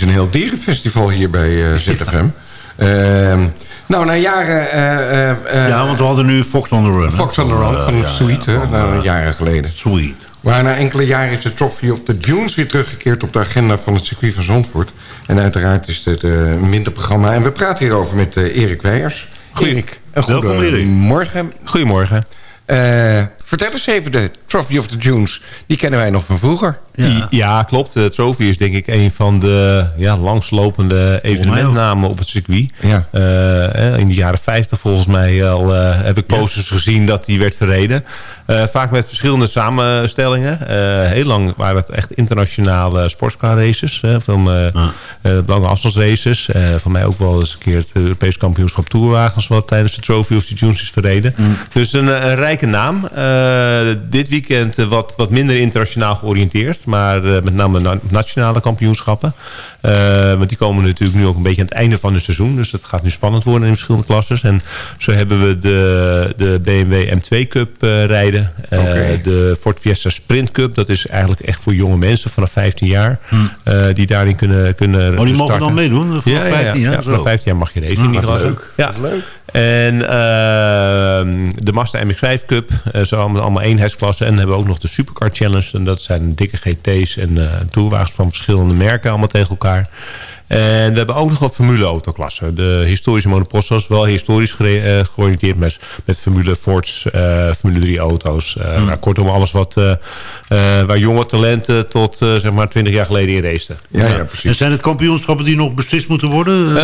F: Is een heel dierenfestival hier bij eh, ZFM. Ehm, nou, na jaren... eh, eh, eh,
H: ja, want we hadden nu Fox on the Run.
F: Fox on the Run van
H: ja,
F: Sweet,
H: ja,
F: nou, jaren geleden.
H: Sweet.
F: Maar na enkele jaren is de Trophy of the Dunes weer teruggekeerd op de agenda van het circuit van Zandvoort. En uiteraard is het eh, een minder programma. En we praten hierover met Erik Weijers. Erik, een
H: Welkom, Erik.
F: morgen.
L: Goedemorgen.
F: Eh, vertel eens even de Trophy of the Dunes. Die kennen wij nog van vroeger.
L: Ja, klopt. De Trophy is denk ik een van de ja, langslopende evenementnamen op het circuit.
F: Ja.
L: Eh, in de jaren 50 volgens mij al eh, heb ik posters gezien dat die werd verreden. Eh, vaak met verschillende samenstellingen. Eh, heel lang waren het echt internationale sportscar races. Hè, van eh, eh, lange afstandsraces. Eh van mij ook wel eens een keer het Europees kampioenschap toerwagens... wat tijdens de Trophy of the Dunes is verreden. Dus een, een rijke naam. Eh, dit weekend eh, wat, wat minder internationaal georiënteerd. Maar eh, met name na- nationale kampioenschappen. Eh, want die komen natuurlijk nu ook een beetje aan het einde van het seizoen. Dus dat gaat nu spannend worden in verschillende klasses. En zo hebben we de, de BMW M2 Cup eh, rijden. Eh. De Ford Fiesta Sprint Cup. Dat is eigenlijk echt voor jonge mensen vanaf 15 jaar. eh, die daarin kunnen, kunnen
H: Oh, die mogen
L: starten.
H: dan meedoen? Vanaf
L: ja, ja,
H: 15
L: ja,
H: jaar?
L: ja, vanaf
H: Zo.
L: 15 jaar mag je racen
H: Ah, wat
L: klasse.
H: leuk.
L: Ja. En ehm, de Mazda MX-5 Cup. eh zo allemaal, allemaal eenheidsklassen. En dan hebben we ook nog de Supercar Challenge. En dat zijn dikke GT's en eh toerwagens van verschillende merken. Allemaal tegen elkaar. En we hebben ook nog een Formule autoklasse. De historische monopostos. Wel historisch eh, georiënteerd met, met Formule Fords, eh, Formule 3 auto's. Eh, nou, kortom alles wat, eh, eh, waar jonge talenten tot zeg maar 20 jaar geleden in raceten.
H: En zijn het kampioenschappen die nog beslist moeten worden?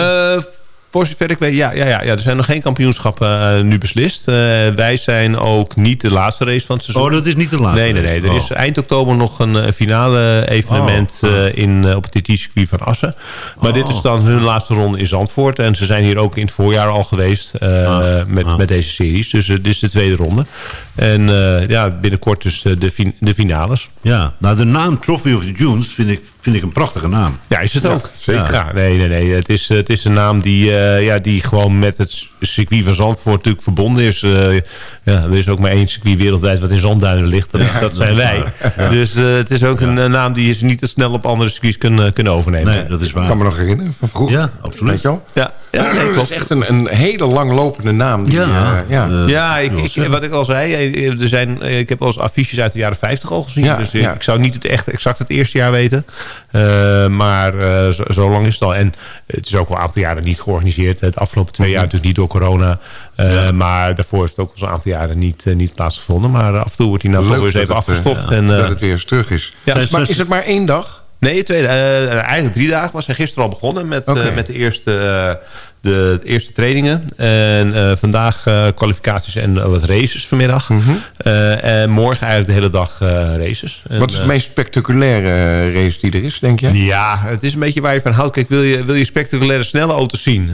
L: Voor zover ik weet, ja, ja, ja, ja. Er zijn nog geen kampioenschappen eh, nu beslist. Eh, wij zijn ook niet de laatste race van het seizoen.
H: Oh, dat is niet de laatste
L: Nee, nee, nee. Er
H: Oh.
L: is eind oktober nog een eh, finale evenement
H: Oh,
L: in, op het TT-circuit van Assen. Maar dit is dan hun laatste ronde in Zandvoort. En ze zijn hier ook in het voorjaar al geweest eh, met, met deze series. Dus dit is de tweede ronde. En ja, binnenkort dus de, de finales.
H: Ja, nou de naam Trophy of the Dunes vind ik, vind ik een prachtige naam.
L: Ja, is het ook.
H: zeker.
L: Ja, nee, nee, nee. Het is, het is een naam die, eh, ja, die gewoon met het circuit van Zandvoort natuurlijk verbonden is. Eh, ja, er is ook maar één circuit wereldwijd wat in zandduinen ligt. Dat, dat zijn wij. Dus eh, het is ook een, eh, naam die je niet te snel op andere circuits kunnen, kunnen overnemen.
H: Nee, dat is waar.
F: Ik kan me nog herinneren van vroeger.
H: Ja, absoluut.
F: Weet je wel?
L: Ja, ja nee,
F: Het is echt een, een hele langlopende naam. Die,
H: Ja,
F: eh, ja.
H: eh,
L: Ja, ik, ik, wat ik al zei, eh, er zijn, eh, ik heb wel eens affiches uit de jaren 50 al gezien.
F: Ja,
L: dus eh,
F: ja.
L: ik zou niet het echt exact het eerste jaar weten. Eh, maar eh, zo, zo lang is het al. En het is ook wel een aantal jaren niet georganiseerd. Het afgelopen twee jaar natuurlijk niet door corona. Eh, Maar daarvoor heeft het ook al een aantal jaren niet, eh, niet plaatsgevonden. Maar af en toe wordt die nou toch weer eens even
F: eh, ja,
L: en, eh,
F: dat het weer eens terug is.
L: Ja.
F: maar is het maar één dag?
L: Nee, tweede, eh, eigenlijk drie dagen. was hij gisteren al begonnen met, eh, met de, eerste, eh, de eerste trainingen. En eh, vandaag eh, kwalificaties en eh, wat races vanmiddag. Eh, en morgen eigenlijk de hele dag races. En,
F: Mhm. Wat is de meest spectaculaire race die er is, denk je?
L: ja, het is een beetje waar je van houdt. Kijk, wil je, wil je spectaculaire snelle auto's zien...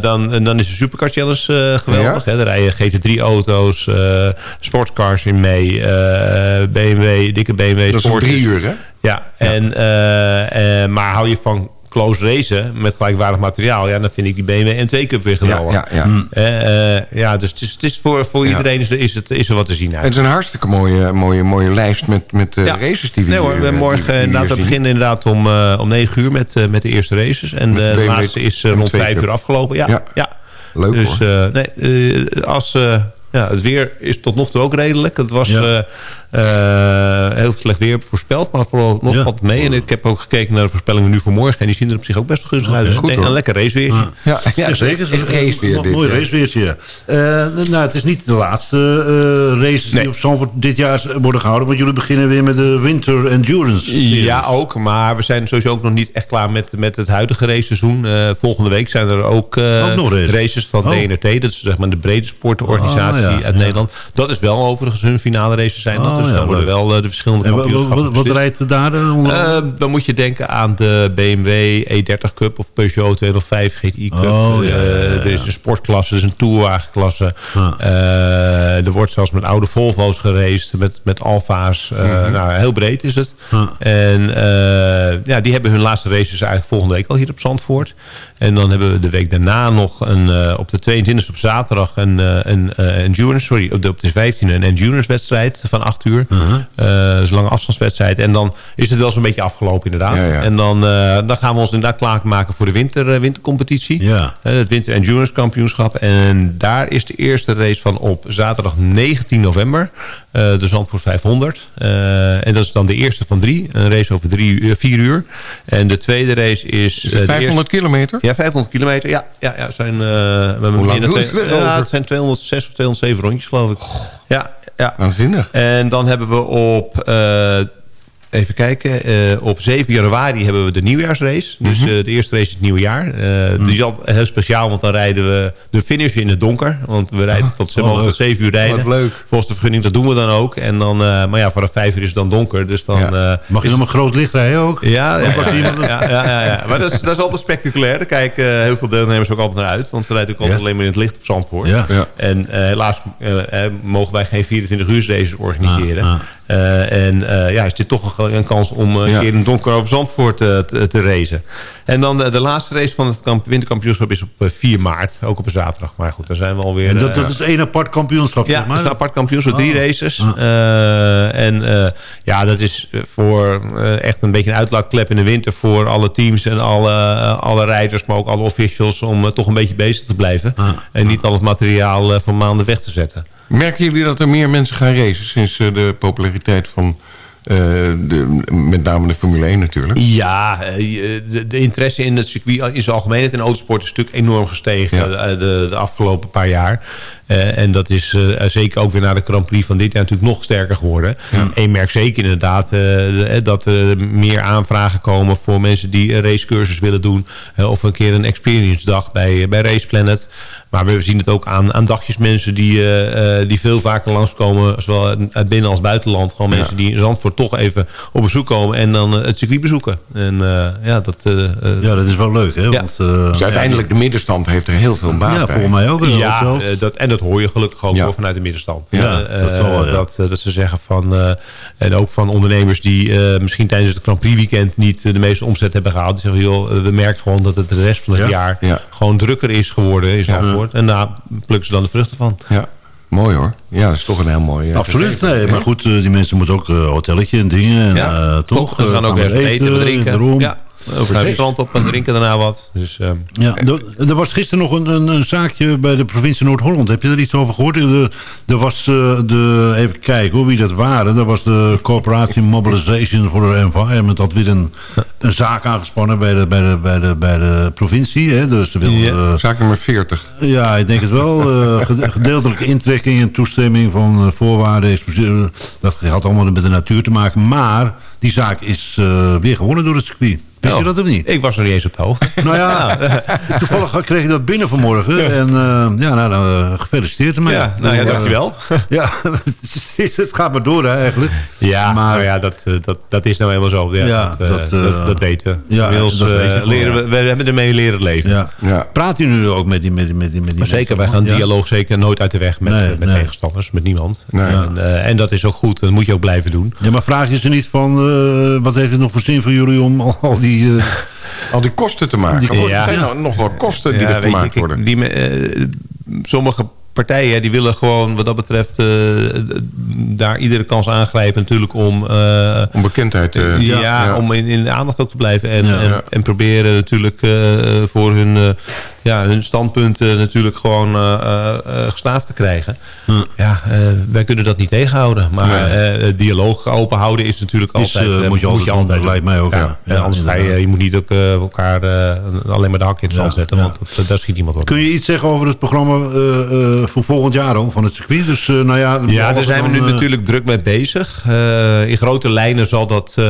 L: dan, dan is de Supercar Challenge geweldig. Hè? Daar rijden GT3-auto's, eh sportscars in mee... BMW, dikke BMW
F: Dat is drie uur, hè?
L: Ja, En, eh, eh, maar hou je van close racen met gelijkwaardig materiaal... ja, dan vind ik die BMW M2 Cup weer geweldig.
F: Ja, ja, ja.
L: Eh, eh, ja dus het is, het is voor, voor
F: Ja.
L: iedereen is er, is, het, is er wat te zien uit.
F: Het is een hartstikke mooie, mooie, mooie lijst met, met eh, races die we
L: Nee hoor,
F: hier,
L: we morgen
F: die- die we
L: inderdaad, we beginnen inderdaad om, eh, om 9 uur met, met de eerste races. En
F: Met
L: de
F: BMW
L: laatste is rond
F: M2
L: 5
F: Cup.
L: uur afgelopen. Ja,
F: Ja.
L: ja.
F: Leuk
L: dus,
F: hoor.
L: eh, nee, eh, als, eh, ja, het weer is tot nog toe ook redelijk. Het was
H: Ja.
L: eh, eh, heel slecht weer voorspeld, maar vooral nog
H: Ja.
L: valt het mee. En ik heb ook gekeken naar de voorspellingen nu voor morgen. En die zien er op zich ook best wel gunstig uit. Dus een, lekker raceweertje.
F: Ja, ja,
H: Ja, zeker.
F: Echt raceweer dit.
H: Mooi raceweertje, ja. Eh, nou, het is niet de laatste eh, races
L: Nee.
H: die op Zandvoort dit jaar worden gehouden. Want jullie beginnen weer met de Winter Endurance. Series.
L: Ja, ook. Maar we zijn sowieso ook nog niet echt klaar met, met het huidige raceseizoen. Eh, volgende week zijn er ook, eh,
H: races?
L: van
H: Oh.
L: DNRT. Dat is zeg maar de brede sportorganisatie
H: Ah, ja,
L: uit
H: ja.
L: Nederland. Dat is wel overigens hun finale races zijn.
H: Oh,
L: dus
H: ja,
L: dan worden
H: leuk.
L: wel eh, de verschillende
H: En
L: kampioenschappen
H: wat, wat
L: beslist.
H: rijdt daar eh?
L: Eh, dan moet je denken aan de BMW E30 Cup of Peugeot 205 GTI Cup.
H: Oh,
L: er is een sportklasse, er is een tourwagenklasse. Er wordt zelfs met oude Volvo's geraced, met, met Alfa's. Eh, nou, heel breed is het. En ja, die hebben hun laatste races eigenlijk volgende week al hier op Zandvoort. En dan hebben we de week daarna nog een, op de 22e op zaterdag een, een, endurance, sorry, op de, op de 15e een endurance wedstrijd van 8 uur.
H: Uh-huh.
L: Eh, dat is een lange afstandswedstrijd. En dan is het wel zo'n beetje afgelopen inderdaad.
F: Ja, ja.
L: En dan, eh, dan gaan we ons inderdaad klaarmaken voor de winter, eh, wintercompetitie.
H: Ja.
L: Het Winter Endurance Kampioenschap. En daar is de eerste race van op zaterdag 19 november. de Zandvoort 500. Eh, en dat is dan de eerste van drie. Een race over drie, uur- vier uur. En de tweede race is...
F: Is het
L: eh, de
F: 500
L: eerste-
F: kilometer?
L: Ja, 500 kilometer. Ja, ja, ja zijn,
F: Hoe lang
L: twee-
F: erover?
L: ja, het zijn 206 of 207 rondjes, geloof ik. Ja, ja.
F: Waanzinnig.
L: En dan hebben we op... Even kijken. eh, op 7 januari hebben we de nieuwjaarsrace. Dus
F: Mhm.
L: eh, de eerste race is het nieuwe jaar. Eh, Die is altijd heel speciaal, want dan rijden we de finish in het donker. Want we rijden tot,
H: oh,
L: mogen
H: leuk.
L: tot 7 uur rijden.
F: Wat leuk.
L: Volgens de vergunning, dat doen we dan ook. En dan, maar ja, vanaf 5 uur is het dan donker. Dus dan...
F: Ja.
H: Mag je dan met groot licht rijden ook?
L: ja, ja, ja, ja, ja, maar dat is, dat is altijd spectaculair. Daar kijken heel veel deelnemers ook altijd naar uit. Want ze rijden ook altijd alleen maar in het licht op Zandvoort. En helaas mogen wij geen 24 uur races organiseren.
H: Ah, ah.
L: Eh, en eh, ja, is dit toch een, een kans om eh, een
F: Ja.
L: keer het donker over Zandvoort te, te racen. En dan de, de laatste race van het kamp, winterkampioenschap is op eh, 4 maart. Ook op een zaterdag. Maar goed, daar zijn we alweer...
H: En dat, dat is één apart kampioenschap,
L: ja, is een apart kampioenschap, drie
H: Oh.
L: races.
H: Ah.
L: En ja, dat is voor echt een beetje een uitlaatklep in de winter... voor alle teams en alle, alle rijders, maar ook alle officials... om toch een beetje bezig te blijven.
H: Ah.
L: En niet al het materiaal voor maanden weg te zetten.
F: Merken jullie dat er meer mensen gaan racen sinds eh, de populariteit van eh, de, met name de Formule 1 natuurlijk?
L: Ja, eh, de, de interesse in het circuit in zijn algemeenheid en autosport is natuurlijk enorm gestegen
F: Ja.
L: de, de afgelopen paar jaar. En dat is zeker ook weer na de Grand Prix van dit jaar natuurlijk nog sterker geworden. En je merkt zeker inderdaad de- dat er meer aanvragen komen voor mensen die een racecursus willen doen. of een keer een experience dag bij, bij Race Planet. Maar we zien het ook aan, aan dagjesmensen die, eh, eh, die veel vaker langskomen. Zowel uit binnen- als buitenland. Gewoon mensen die in Zandvoort toch even op bezoek komen. En dan eh, het circuit bezoeken. En eh, ja, dat...
H: Ja, dat is wel leuk, hè?
L: Ja.
H: Want, eh,
F: Dus uiteindelijk de middenstand heeft er heel veel baat
H: ja,
F: bij.
H: volgens mij ook. wel
L: ja, dat, en dat hoor je gelukkig ook
F: Ja.
L: wel vanuit de middenstand.
H: Ja, dat wel, ja.
L: dat, dat ze zeggen van... eh, en ook van ondernemers die eh, misschien tijdens het Grand Prix weekend... niet de meeste omzet hebben gehaald. Die zeggen, joh, we merken gewoon dat het de rest van het
H: Ja.
L: jaar...
F: Ja.
L: gewoon drukker is geworden in Zandvoort. En daar plukken ze dan de vruchten van.
F: Ja, mooi hoor. Ja, dat is toch een heel mooi... eh,
H: Absoluut, nee. Maar goed, eh, die mensen moeten ook eh, hotelletje en dingen. En,
L: Ja,
H: eh, toch? Eh,
L: gaan ook even eten en drinken.
H: daarom.
L: Ja, over naar het strand op en drinken daarna wat. Dus, ehm,
H: Ja, er, er was gisteren nog een, een, een zaakje bij de provincie Noord-Holland. Heb je er iets over gehoord? Er, er was eh, de, even kijken hoor, wie dat waren. Dat was de Corporation Mobilization for the Environment. Had weer een, een zaak aangespannen bij de, bij de, bij de, bij de provincie. Hè? Dus ze wilden,
L: Ja.
H: eh,
F: Zaak nummer 40.
H: ja, ik denk het wel. Eh, gede- gedeeltelijke intrekking en toestemming van voorwaarden. Dat had allemaal met de natuur te maken. Maar die zaak is eh, weer gewonnen door het circuit. Wist je
L: oh,
H: dat of niet?
L: Ik was nog niet eens op de hoogte.
H: Nou ja, toevallig kreeg ik dat binnen vanmorgen. En eh, ja, nou, nou, eh, gefeliciteerd ermee.
L: Ja, nou ja,
H: Eh,
L: dankjewel.
H: Ja, het gaat maar door hè, eigenlijk.
L: Ja,
H: maar
L: maar ja, dat, dat, dat is nou helemaal zo. Ja,
H: Ja,
L: dat, eh,
H: dat,
L: dat, dat weten we.
H: ja,
L: Inmiddels
H: dat
L: eh,
H: weet gewoon,
L: leren we, we hebben ermee leren leven.
H: ja.
F: Ja.
H: Praat u nu ook met die, met die, met die, met die
L: Maar zeker, wij gaan
H: Ja.
L: dialoog zeker nooit uit de weg met,
H: Nee,
L: met
H: nee.
L: tegenstanders, met niemand.
F: Nee.
L: En, eh, en dat is ook goed, dat moet je ook blijven doen.
H: Ja, maar vraag je ze niet van... eh, wat heeft het nog voor zin voor jullie om al, al die... eh,
F: Al die kosten te maken.
H: Die-
L: Ja.
F: Er zijn nou nog wel kosten die
L: Ja,
F: er
L: je,
F: gemaakt worden.
L: Die, me- eh, sommige partijen die willen gewoon wat dat betreft eh, daar iedere kans aangrijpen natuurlijk om... eh,
F: Om bekendheid te...
L: ja,
F: ja.
L: om in, in de aandacht ook te blijven. En,
H: Ja.
L: en,
F: Ja.
L: en proberen natuurlijk eh, voor hun, eh, ja, hun standpunten natuurlijk gewoon eh, eh, eh, gestaafd te krijgen. Ja, eh, wij kunnen dat niet tegenhouden. Maar
F: Nee.
L: eh, dialoog open houden is natuurlijk
H: Is,
L: altijd...
H: moet je altijd doen, dat lijkt mij ook, ja.
L: Ja.
H: Ja,
L: anders ga je, je moet niet ook elkaar eh, alleen maar de hak in het zand
H: Ja,
L: zetten.
H: ja.
L: Want dat, daar schiet niemand op.
H: kun je iets zeggen over het programma eh, eh, voor volgend jaar al van het circuit? Dus eh, nou ja...
L: Ja, daar zijn we nu
H: eh,
L: natuurlijk druk mee bezig. Eh, in grote lijnen zal dat eh,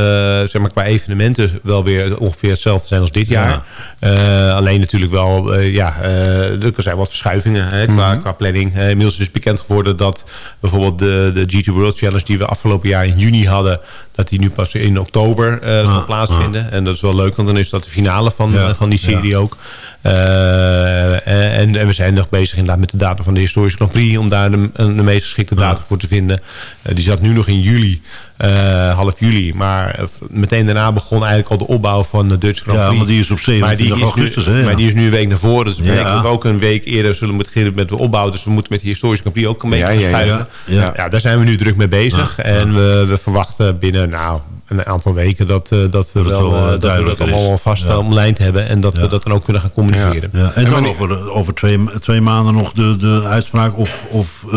L: zeg maar, qua evenementen wel weer ongeveer hetzelfde zijn als dit jaar. Eh, alleen natuurlijk wel, eh, ja, eh, er zijn wat verschuivingen hè, qua,
H: Mhm.
L: qua planning. Inmiddels is bekend geworden dat bijvoorbeeld de, de GT World Challenge die we afgelopen jaar in juni hadden, dat die nu pas in oktober eh, zal plaatsvinden. En dat is wel leuk, want dan is dat de finale van,
H: Ja,
L: van die serie
H: ja.
L: ook. En, en we zijn nog bezig inderdaad met de datum van de historische Grand Prix... om daar de, de meest geschikte datum voor te vinden. Die zat nu nog in juli, eh, half juli. Maar eh, meteen daarna begon eigenlijk al de opbouw van de Dutch Grand
H: Ja,
L: Prix.
H: want die is op 27
L: Maar die is
H: augustus,
L: nu,
H: hè, ja.
L: Maar die is nu een week naar voren. Dus
H: Ja.
L: we ook een week eerder zullen moeten beginnen met de opbouw. Dus we moeten met de historische Grand Prix ook een beetje
F: Ja, ja, ja.
H: Ja.
L: Ja, daar zijn we nu druk mee bezig. En we, we verwachten binnen nou, een aantal weken dat, eh, dat we
H: het
L: wel,
H: wel,
L: eh,
H: eh,
L: dat we dat allemaal wel vast
H: Ja.
L: omlijnd hebben. En dat
H: Ja.
L: we dat dan ook kunnen gaan communiceren.
H: Ja. En dan over, over twee, twee maanden nog de, de uitspraak of, of eh,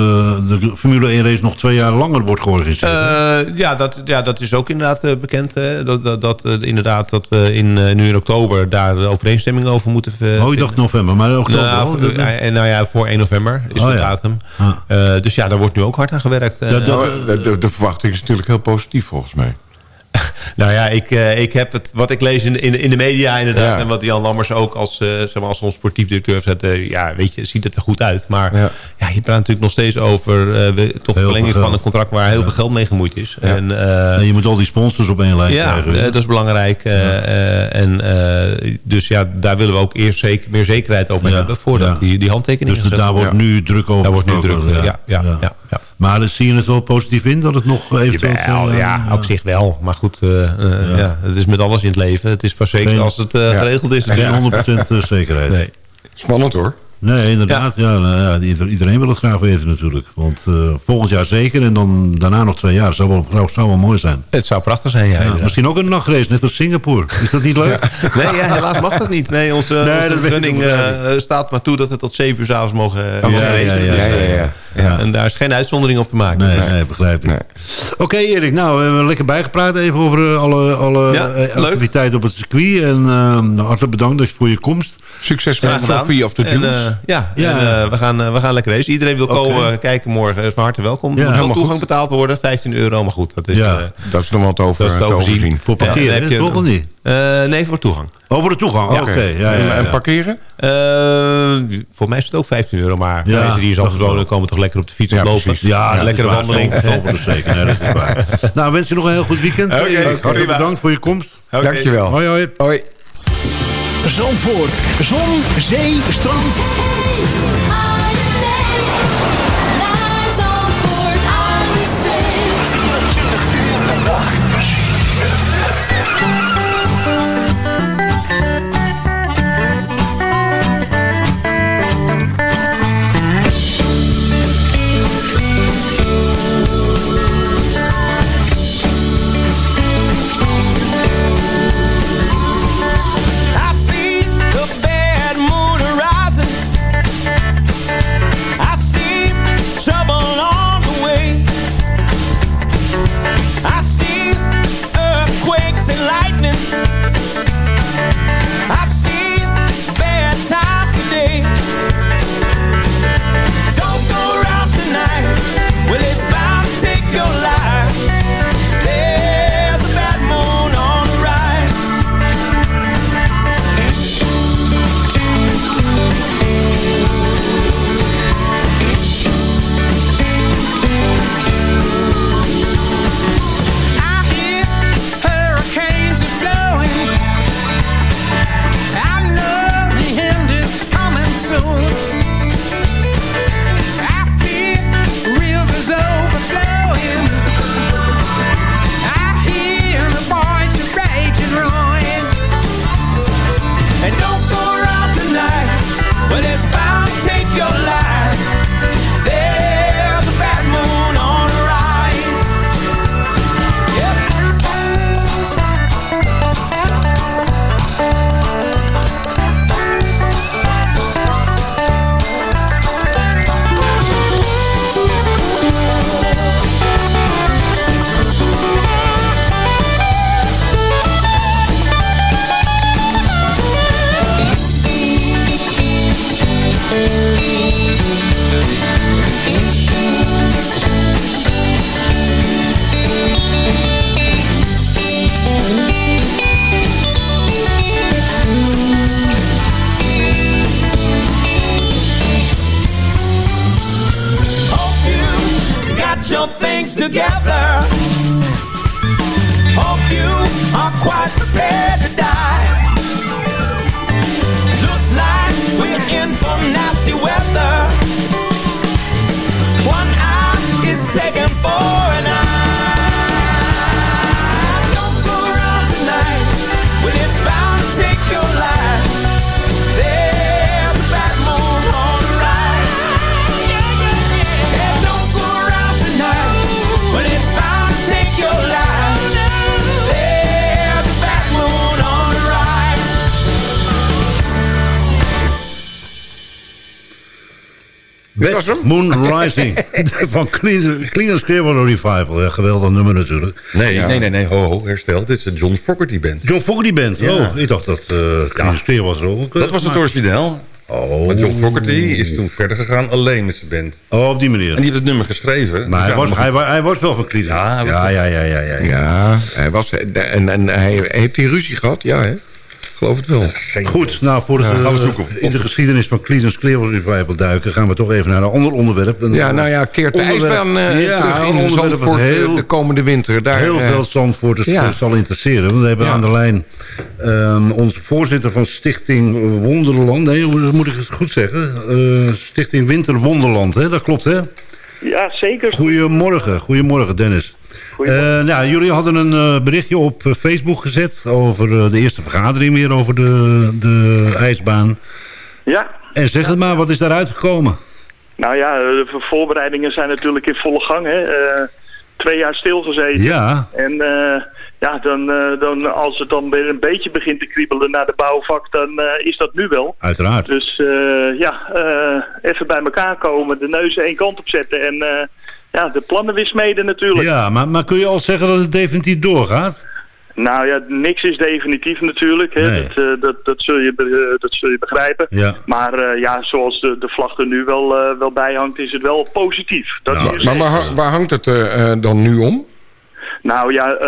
H: de Formule 1 race nog twee jaar langer wordt georganiseerd.
L: Eh, ja, dat, ja, dat is ook inderdaad bekend. hè. Dat, dat, dat, inderdaad dat we in, eh, nu in oktober daar de overeenstemming over moeten eh,
H: oh, ik dacht november, maar oktober
L: Nou, en nou ja, voor 1 november is
H: Oh,
L: de
H: ja.
L: datum.
H: Ah.
L: Eh, dus ja, daar wordt nu ook hard aan gewerkt. eh.
F: Nou, de, de, de verwachting is natuurlijk heel positief volgens mij.
L: Nou ja, ik, eh, ik heb het, wat ik lees in de, in de, in de media inderdaad...
F: Ja.
L: en wat Jan Lammers ook als, eh, zeg maar als ons sportief directeur heeft eh, ja, weet je, ziet het er goed uit. Maar ja.
F: Ja.
L: je praat natuurlijk nog steeds over we- toch verlenging van een contract... waar heel veel geld mee gemoeid is.
F: Ja.
L: En,
H: je moet al die sponsors op één lijn
L: ja,
H: krijgen.
L: eh, dat is belangrijk. en, dus ja, daar willen we ook eerst zeker, meer zekerheid over
H: Ja,
L: hebben... voordat
H: ja.
L: die, die handtekening
H: dus daar wordt nu druk over
L: Daar wordt nu druk, ja, ja, ja.
H: Maar zie je het wel positief in dat het nog eventueel...
L: Jawel,
H: eh,
L: ja, op zich wel. Maar goed, eh, eh, ja. het is met alles in het leven. Het is pas zeker als het eh,
F: Ja.
L: geregeld is.
H: Geen 100% zekerheid.
L: Nee.
F: Spannend hoor.
H: Nee, inderdaad. Ja. nou ja, ieder- iedereen wil het graag weten natuurlijk. Want eh, volgend jaar zeker en dan daarna nog twee jaar. Zou wel, zou, zou wel mooi zijn.
L: Het zou prachtig zijn, ja.
H: Misschien ook een nachtrace, net als Singapore. Is dat niet leuk?
L: Nee, ja, helaas mag dat niet. Nee, onze,
H: Nee,
L: onze running eh, staat maar toe dat we tot 7 uur s'avonds mogen eh,
H: Ja, ja, ja,
F: Ja.
L: En daar is geen uitzondering op te maken.
H: Nee, nee, begrijp ik.
F: Nee.
H: Oké Erik, nou, we hebben lekker bijgepraat even over alle, alle activiteiten op het circuit. En eh, hartelijk bedankt voor je komst.
F: Succes met. Trophy of the Dunes.
L: eh, ja,
H: Ja.
L: en, eh, we, gaan, eh, we gaan lekker racen. Iedereen wil komen kijken morgen. Is van harte welkom.
H: Ja,
L: Er moet toegang betaald worden, 15 euro. Maar goed, dat is,
H: Ja.
L: eh,
F: dat is nog wat over
L: dat is
F: te
L: te overzien.
F: overzien.
H: Voor parkeren,
L: heb je-
H: toch of niet?
L: eh, nee, voor toegang.
H: Over de toegang,
L: Ja.
H: oké. Ja, ja,
F: En,
H: ja.
F: en parkeren?
L: Eh, voor mij is het ook 15 euro, maar
H: Ja,
L: mensen die in Zandvoort wonen komen toch lekker op de fiets
F: Ja,
L: lopen.
F: precies.
H: Ja,
L: lekkere wandeling.
H: Dus zeker. Nee, dat is waar. nou, wens je nog een heel goed weekend.
L: Oké,
H: Erik. Hartelijk bedankt voor je komst.
F: Dankjewel.
H: Hoi, hoi.
F: Hoi.
M: Zandvoort. Zon, zee, strand.
E: Bad Moon
H: Rising van Clean Cleaners Clearwater Revival. Ja, geweldig nummer natuurlijk.
G: Nee, nee, nee, nee, ho, ho, herstel. Dit is de John Fogerty Band.
H: John Fogerty Band.
G: Ja.
H: Oh, ik dacht dat uh, Cleaners Clearwater ook. eh,
G: Dat was het origineel.
H: Oh.
G: Maar John Fogerty is toen verder gegaan alleen met zijn band.
H: Oh, op die manier.
G: En die heeft het nummer geschreven.
H: Maar hij
G: Dus
H: was, hij, hij was wel van Cleaners.
G: Ja, was-
H: ja, ja, ja, ja, ja, ja.
F: Ja, hij was, en, en hij heeft hij ruzie gehad? Ja, hè? Geloof het wel.
H: Goed, nou, voor het,
F: Ja, gaan we
H: eh,
F: zoeken.
H: in de geschiedenis van Cleaners Clearwater Revival duiken... gaan we toch even naar een ander onderwerp. Een
F: Ja, nou ja, keert de
H: onderwerp-
F: ijsbaan eh,
H: ja,
F: terug
H: een
F: in Zandvoort eh,
H: heel,
F: de komende winter. Daar,
H: heel
F: eh,
H: veel Zandvoorters
F: ja.
H: eh, zal interesseren. Want we hebben
F: Ja.
H: aan de lijn ehm, onze voorzitter van Stichting Wonderland. Nee, hoe moet ik het goed zeggen? Eh, Stichting Winter Wonderland, hè? dat klopt hè?
N: Ja, zeker.
H: Goedemorgen, goedemorgen Dennis. Eh, nou, jullie hadden een eh, berichtje op eh, Facebook gezet over de eerste vergadering weer over de, de ijsbaan.
N: Ja.
H: En zeg het maar, wat is daaruit gekomen?
N: Nou ja, de voorbereidingen zijn natuurlijk in volle gang. Hè. Twee jaar stilgezeten.
H: Ja.
N: En ja, dan, dan, als het dan weer een beetje begint te kriebelen naar de bouwvak, dan is dat nu wel.
H: Uiteraard.
N: Dus ja, even bij elkaar komen, de neuzen één kant op zetten en ja, de plannen weer smeden natuurlijk.
H: Ja, maar, maar kun je al zeggen dat het definitief doorgaat?
N: Nou ja, niks is definitief natuurlijk. Hè.
H: Nee.
N: Dat, eh, dat, dat, zul je, eh, dat zul je begrijpen.
H: Ja.
N: Maar eh, ja, zoals de, de vlag er nu wel, wel bij hangt, is het wel positief. Dat is
F: Nou, maar waar, waar hangt het dan nu om?
N: Nou ja, eh,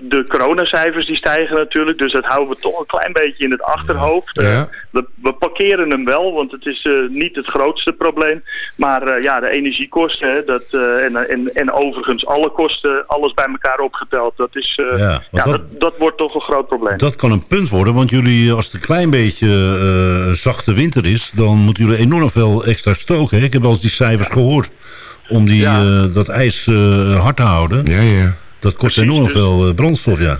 N: de coronacijfers die stijgen natuurlijk, dus dat houden we toch een klein beetje in het achterhoofd. Eh,
F: Ja.
N: we, we parkeren hem wel, want het is niet het grootste probleem. Maar ja, de energiekosten hè, dat, en, en, en overigens alle kosten, alles bij elkaar opgeteld, dat, is,
H: Ja,
N: dat,
H: dat-
N: wordt toch een groot probleem.
H: Dat kan een punt worden, want jullie, als het een klein beetje zachte winter is... dan moeten jullie enorm veel extra stoken. Hè? Ik heb wel eens die cijfers gehoord om die, eh, dat ijs eh, hard te houden.
F: Ja, ja.
H: Dat kost enorm veel eh, brandstof, ja.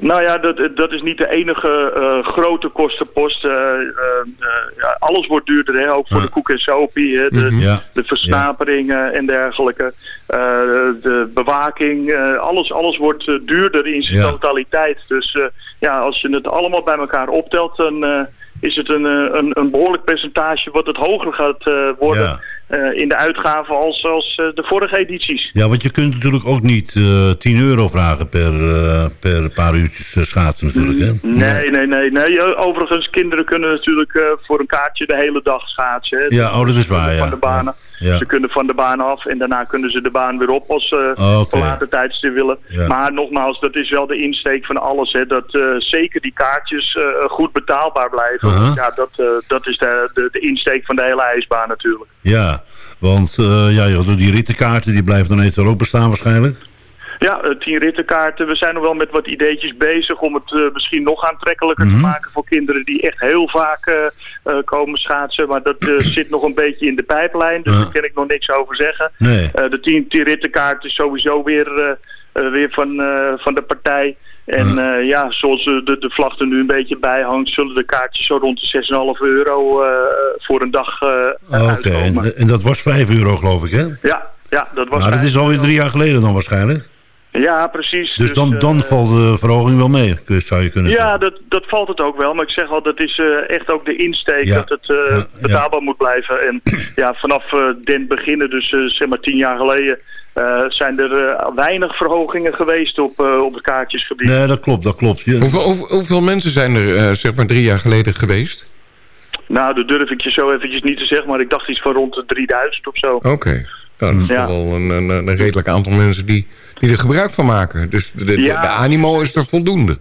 N: Nou ja, dat, dat is niet de enige eh, grote kostenpost. Eh, eh, eh, ja, alles wordt duurder, hè? ook voor de koek en sopie. Hè? De,
H: Mhm. Ja.
N: de versnaperingen en dergelijke. Eh, de bewaking. eh, alles, alles wordt duurder in zijn
H: Ja.
N: totaliteit. Dus eh, ja, als je het allemaal bij elkaar optelt... dan eh, is het een, een, een behoorlijk percentage wat het hoger gaat eh, worden... Eh, in de uitgaven als, als eh, de vorige edities.
H: Ja, want je kunt natuurlijk ook niet eh 10 euro vragen per, eh, per paar uurtjes eh, schaatsen natuurlijk, hè?
N: Nee, nee, nee, nee. Eh, Overigens, kinderen kunnen natuurlijk eh, voor een kaartje de hele dag schaatsen. Hè.
H: Ja, oh, dat is waar, ja.
N: Van de banen.
H: Ja.
N: Ze kunnen van de baan af en daarna kunnen ze de baan weer op als ze
H: Oh, oké.
N: op later tijdstip willen.
H: Ja.
N: Maar nogmaals, dat is wel de insteek van alles. Hè, dat eh, zeker die kaartjes eh, goed betaalbaar blijven. Ja, dat, eh, dat is de, de, de insteek van de hele ijsbaan natuurlijk.
H: Ja, want eh, ja, joh, die rittenkaarten die blijven dan eventueel ook bestaan waarschijnlijk.
N: Ja, eh, tien rittenkaarten. We zijn nog wel met wat ideetjes bezig om het eh, misschien nog aantrekkelijker
H: Mhm.
N: te maken voor kinderen die echt heel vaak eh, eh, komen schaatsen. Maar dat eh, zit nog een beetje in de pijplijn, dus daar kan ik nog niks over zeggen.
H: Nee.
N: Eh, de tien, tien rittenkaart is sowieso weer, eh, eh, weer van, eh, van de partij. En ja, ja zoals eh, de, de vlag er nu een beetje bij hangt, zullen de kaartjes zo rond de 6,5 euro eh, voor een dag eh,
H: Oké, en, en dat was 5 euro geloof ik, hè?
N: Ja, ja, dat was
H: Maar dat is alweer drie jaar geleden dan waarschijnlijk.
N: Ja, precies.
H: Dus dan,
N: eh,
H: dan valt de verhoging wel mee, dus zou je kunnen zeggen.
N: Ja, dat, dat valt het ook wel. Maar ik zeg al, dat is eh, echt ook de insteek
H: Ja.
N: dat het eh, betaalbaar moet blijven. En ja, vanaf eh den beginnen, dus eh, zeg maar tien jaar geleden, eh, zijn er eh, weinig verhogingen geweest op, eh, op het kaartjesgebied.
H: Nee, dat klopt, dat klopt. Je-
F: Hoeveel, hoeveel, hoeveel mensen zijn er eh, zeg maar drie jaar geleden geweest?
N: Nou, dat durf ik je zo eventjes niet te zeggen, maar ik dacht iets van rond de 3000 of zo.
F: Oké. Nou, dat is
N: Ja.
F: toch wel een, een, een redelijk aantal mensen die, die er gebruik van maken. Dus de, de,
N: Ja.
F: de animo is er voldoende.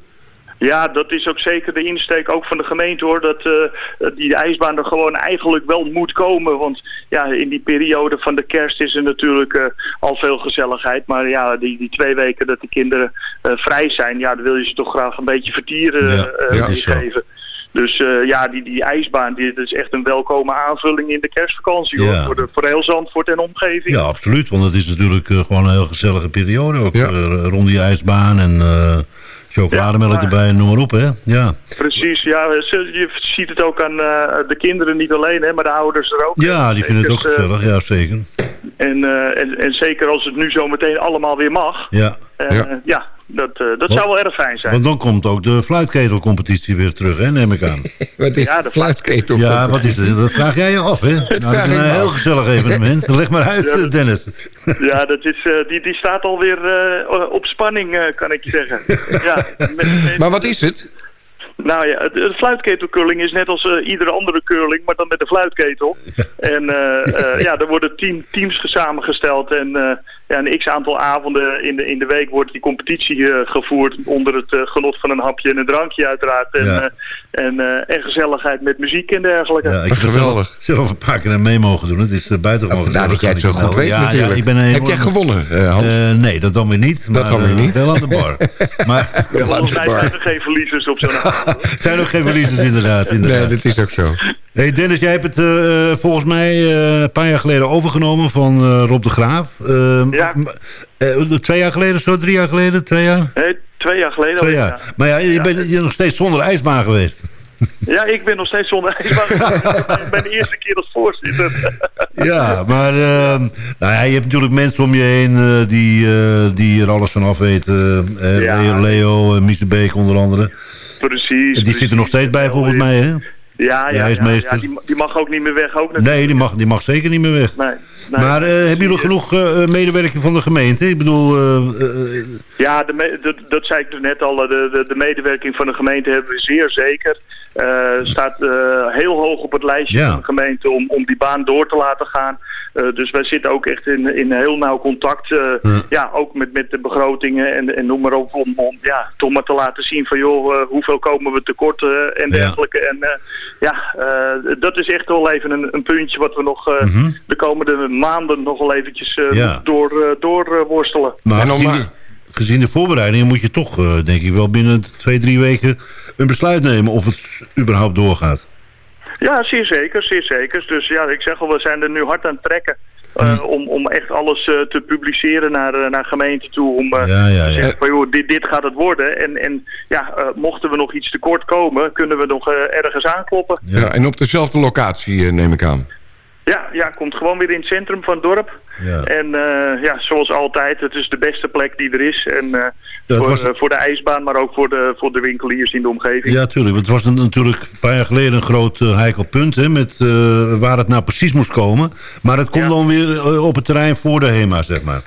N: Ja, dat is ook zeker de insteek ook van de gemeente hoor. Dat eh, die ijsbaan er gewoon eigenlijk wel moet komen. Want ja, in die periode van de kerst is er natuurlijk eh, al veel gezelligheid. Maar ja, die, die twee weken dat de kinderen eh, vrij zijn, ja, dan wil je ze toch graag een beetje vertieren
H: Ja,
N: eh,
H: ja, is zo.
N: geven. Dus eh, ja, die, die ijsbaan die, dat is echt een welkome aanvulling in de kerstvakantie hoor. Voor, de, voor heel Zandvoort en omgeving.
H: Ja, absoluut. Want het is natuurlijk eh, gewoon een heel gezellige periode. Ook eh, rond die ijsbaan en eh chocolademelk
N: Ja,
H: erbij en noem maar op. Hè? Ja.
N: Precies, ja, je ziet het ook aan eh, de kinderen niet alleen, hè, maar de ouders er ook.
H: ja, die vinden het ook
N: Dus, eh,
H: gezellig. Ja, zeker.
N: En, eh, en, en zeker als het nu zo meteen allemaal weer mag.
H: Ja.
N: Eh, ja. Dat, eh, dat zou wel erg fijn zijn.
H: Want dan komt ook de fluitketelcompetitie weer terug, hè, neem ik aan.
F: Wat is
N: Ja, de
F: fluitketel?
H: Ja, wat is het? Dat vraag jij je af, hè? Nou, dat is een heel gezellig evenement. Leg maar uit,
N: Ja, dat-
H: Dennis.
N: Ja, dat is, eh, die, die staat alweer eh op spanning, eh, kan ik je zeggen. ja, met- met-
F: Maar wat is het?
N: Nou ja, de, de fluitketelcurling is net als iedere andere curling, maar dan met de fluitketel. En eh, eh, ja, er worden tien teams samengesteld en eh, een x-aantal avonden in de, in de week wordt die competitie eh, gevoerd onder het eh, genot van een hapje en een drankje uiteraard. En,
H: Ja.
N: eh, en, eh, en gezelligheid met muziek en dergelijke.
H: Ja, ik heb er zelf, een paar keer aan mee mogen doen. Het is uh, buitengewoon
F: vandaar dat jij het zo goed
H: ik
F: weet
H: ja,
F: natuurlijk.
H: Ja, ik ben een
F: Heb jij gewonnen, eh, Hans?
H: Eh, nee, dat dan weer niet.
F: Dat
H: maar,
F: dan weer niet.
H: Wel aan de bar. maar
N: Volgens mij zijn er geen verliezers op zo'n avond.
H: zijn ook geen verliezers inderdaad. inderdaad.
F: Nee, dat is ook zo.
H: Hey Dennis, jij hebt het eh, volgens mij eh, een paar jaar geleden overgenomen van eh, Rob de Graaf.
N: Ja.
H: eh, twee jaar geleden, zo drie jaar geleden, twee jaar?
N: Nee, twee jaar geleden.
H: Twee jaar. Maar ja, je bent je nog steeds zonder ijsbaan geweest.
N: Ja, ik ben nog steeds zonder ijsbaan. Ik ben de eerste keer als voorzitter.
H: Ja, maar eh, nou ja, je hebt natuurlijk mensen om je heen eh, die, eh, die er alles van af weten.
N: Ja.
H: Leo, Mies de Beek onder andere.
N: Precies.
H: En die zit er nog steeds bij volgens mij, hè?
N: Ja, ja, ja, ja, die, die mag ook niet meer weg. Ook natuurlijk.
H: Nee, die mag, die mag zeker niet meer weg.
N: Nee, nee.
H: Maar eh, hebben jullie genoeg eh, medewerking van de gemeente? Ik bedoel, eh, eh,
N: Ja, de dat, dat zei ik net al. De, de, de medewerking van de gemeente hebben we zeer zeker. Eh, staat eh, heel hoog op het lijstje
H: Ja.
N: van de gemeente om, om die baan door te laten gaan. Eh, dus wij zitten ook echt in, in heel nauw contact. eh, Ja, ook met, met de begrotingen en, en noem maar op. Om, om ja, toch maar te laten zien van joh, eh, hoeveel komen we tekort eh, en
H: Ja.
N: dergelijke. En eh, ja, eh, dat is echt wel even een, een puntje wat we nog eh,
H: Mhm.
N: de komende maanden nog wel eventjes eh,
H: Ja.
N: door, eh, door eh, worstelen.
H: maar
F: En
H: gezien,
F: maar-
H: de, gezien de voorbereidingen moet je toch, eh, denk ik wel, binnen twee, drie weken een besluit nemen of het überhaupt doorgaat.
N: Ja, zeer zeker, zeer zeker. Dus ja, ik zeg al, we zijn er nu hard aan het trekken. eh, om, om echt alles eh, te publiceren naar, eh, naar gemeente toe. Om eh,
H: Ja, ja,
N: te
H: ja.
N: zeggen van joh, dit, dit gaat het worden. En, en ja, mochten we nog iets tekort komen, kunnen we nog ergens aankloppen.
F: Ja. en op dezelfde locatie neem ik aan.
N: Ja, ja, komt gewoon weer in het centrum van het dorp.
H: Ja.
N: En eh, ja, zoals altijd, het is de beste plek die er is. En eh, voor,
H: was-
N: eh, voor de ijsbaan, maar ook voor de, voor de winkeliers in de omgeving.
H: Ja, tuurlijk. Want Het was een- natuurlijk een paar jaar geleden een groot heikel punt... Hè, met, waar het nou precies moest komen. Maar het komt dan weer op het terrein voor de HEMA, zeg maar.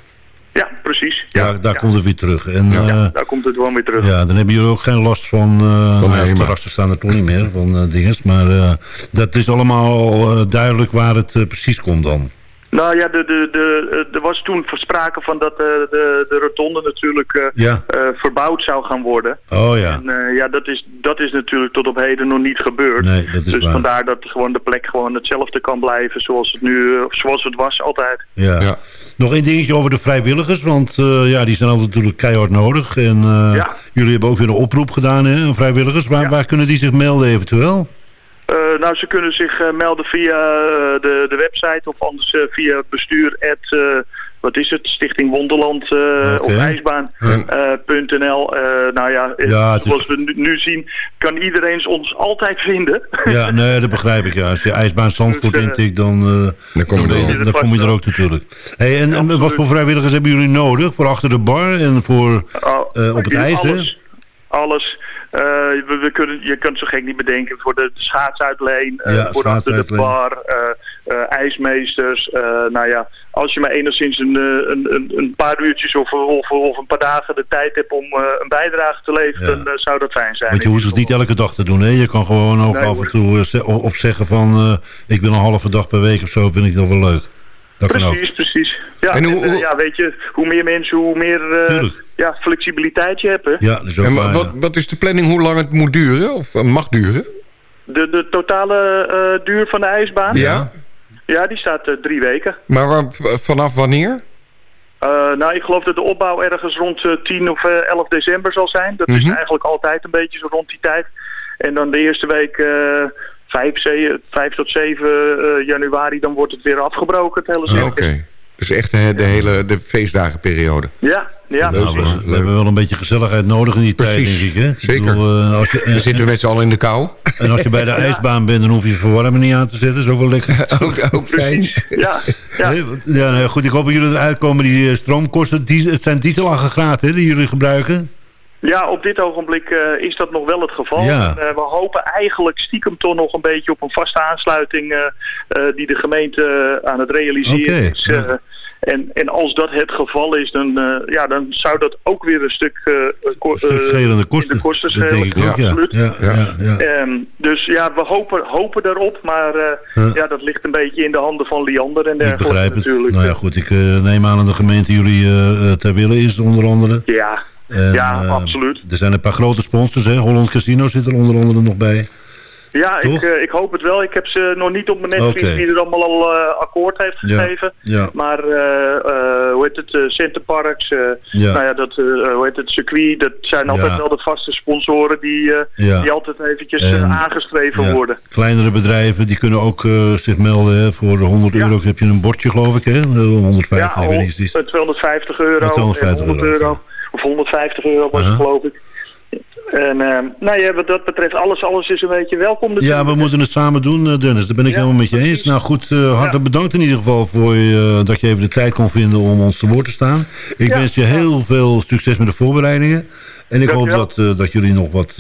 N: Ja, precies.
H: Ja, daar komt het weer terug. En, ja.
N: Daar komt het gewoon weer terug.
H: ja, dan hebben jullie ook geen last van... eh nou, ja,
F: HEMA.
H: terrassen staan er toch niet meer, van eh dinges. Maar eh, dat is allemaal eh, duidelijk waar het eh, precies komt dan.
N: Nou ja, de, de, de, eh, er was toen sprake van dat eh, de, de rotonde natuurlijk eh,
H: Ja.
N: eh, verbouwd zou gaan worden.
H: Oh ja.
N: En eh, ja, dat is, dat is natuurlijk tot op heden nog niet gebeurd.
H: Nee, dat is
N: dus
H: waar.
N: vandaar dat gewoon de plek gewoon hetzelfde kan blijven zoals het nu, eh, zoals het was altijd.
H: Ja.
F: Ja.
H: Nog één dingetje over de vrijwilligers. Want eh, ja, die zijn altijd natuurlijk keihard nodig. En eh,
N: Ja.
H: jullie hebben ook weer een oproep gedaan, hè, aan vrijwilligers. Waar, waar kunnen die zich melden eventueel?
N: Eh, nou, ze kunnen zich melden via de, de website of anders via bestuur. at, wat is het? Stichting Wonderland eh,
H: Oké.
N: of ijsbaan.nl. Eh, nou ja, eh,
H: Ja, het is-
N: zoals we nu, zien, kan iedereen ons altijd vinden.
H: Ja, nee, dat begrijp ik. Ja. Als je ijsbaan Zandvoort
N: Dus,
H: intikt, dan, eh,
F: Dan kom je
H: dan,
F: er
H: dan,
N: ook.
H: dan kom je er ook natuurlijk. Hey, en, en wat voor vrijwilligers hebben jullie nodig? Voor achter de bar en voor
N: Oh,
H: eh, op het ijs, hè?
N: alles, Alles. Eh, we, we kunnen, je kunt zo gek niet bedenken voor de schaatsuitleen, eh,
H: Ja,
N: voor achter de bar, ijsmeesters. eh, nou ja, als je maar enigszins een, eh, een, een, een paar uurtjes of, of, of een paar dagen de tijd hebt om eh, een bijdrage te leveren,
H: Ja.
N: dan eh, zou dat fijn zijn.
H: Want je hoeft het niet elke dag te doen, hè? Je kan gewoon ook
N: Nee,
H: af en toe eh, of, zeggen van... eh, ik wil een halve dag per week of zo, vind ik dat wel leuk. Dat kan ook.
N: Precies, precies. Ja,
F: En hoe-
N: eh, ja, weet je, hoe meer mensen, hoe meer eh, ja, flexibiliteit je hebt. Hè?
H: Ja, dat is ook
F: En
H: waar,
F: wa-
H: ja.
F: wat, wat is de planning hoe lang het moet duren? Of eh, mag duren?
N: De, de totale eh, duur van de ijsbaan?
F: Ja.
N: Ja, die staat eh, drie weken.
F: Maar waar- vanaf wanneer?
N: Eh, nou, ik geloof dat de opbouw ergens rond eh, 10 of eh, 11 december zal zijn. Dat is
F: Mhm.
N: eigenlijk altijd een beetje zo rond die tijd. En dan de eerste week eh 5, 5 tot 7 eh, januari, dan wordt het weer afgebroken, het hele
F: Oké.
N: circuit.
F: Dus echt de, de hele de feestdagenperiode.
N: Ja, ja.
H: Nou, we, we hebben wel een beetje gezelligheid nodig in die tijd, denk ik. Hè? Ik
F: Zeker.
H: bedoel, eh, als je,
F: We zitten met z'n allen in de kou.
H: En als je bij de ijsbaan bent, dan hoef je verwarming niet aan te zetten. Dat is ook wel lekker.
F: ook, ook fijn.
N: Ja, ja.
H: Nee, want- ja nou, goed, ik hoop dat jullie eruit komen. Die eh, stroomkosten, die, het zijn dieselaggregaten hè, die jullie gebruiken.
N: Ja, op dit ogenblik eh, is dat nog wel het geval.
H: Ja.
N: Eh, we hopen eigenlijk stiekem toch nog een beetje op een vaste aansluiting eh, die de gemeente aan het realiseren is. en, en als dat het geval is, dan, ja, dan zou dat ook weer een stuk, eh ko-
H: kosten.
N: de kosten
H: Dat denk
N: schelen.
H: ik ook, ja.
N: absoluut.
H: Ja, ja, ja.
N: Ehm, dus ja, we hopen, hopen daarop, maar
H: Ja.
N: dat ligt een beetje in de handen van Liander en
H: Ik
N: dergelijke
H: begrijp het.
N: natuurlijk.
H: Nou ja, goed, ik neem aan dat de gemeente jullie ter wille is, onder andere.
N: Ja,
H: En,
N: ja,
H: eh,
N: absoluut.
H: Er zijn een paar grote sponsors, hè. Holland Casino zit er onder andere nog bij.
N: Ja, ik, eh, ik hoop het wel. Ik heb ze nog niet op mijn netvlies
H: Oké.
N: wie er allemaal al eh, akkoord heeft gegeven.
H: ja.
N: Maar, hoe heet het, Centerparks,
H: Ja.
N: nou ja, dat, hoe heet het, circuit, dat zijn altijd wel de vaste sponsoren die, die altijd eventjes
H: En-
N: aangestreven worden.
H: Kleinere bedrijven, die kunnen ook zich melden. Hè. Voor 100 euro heb je een bordje, geloof ik. Hè? Eh, 150,
N: Ja,
H: ik weet niet. precies.
N: eh, 250 euro,
H: Ja, 250
N: en 100
H: euro,
N: euro, of 150 euro was het geloof ik. En eh, nou ja, wat dat betreft, alles, alles is een beetje welkom. Dus
H: Ja, we moeten het samen doen, eh, Dennis. Daar ben ik helemaal met je eens. Nou goed, eh, hartelijk bedankt in ieder geval voor je, dat je even de tijd kon vinden om ons te woord te staan. Ik
N: Ja.
H: wens je heel veel succes met de voorbereidingen. En ik hoop dat, dat jullie nog wat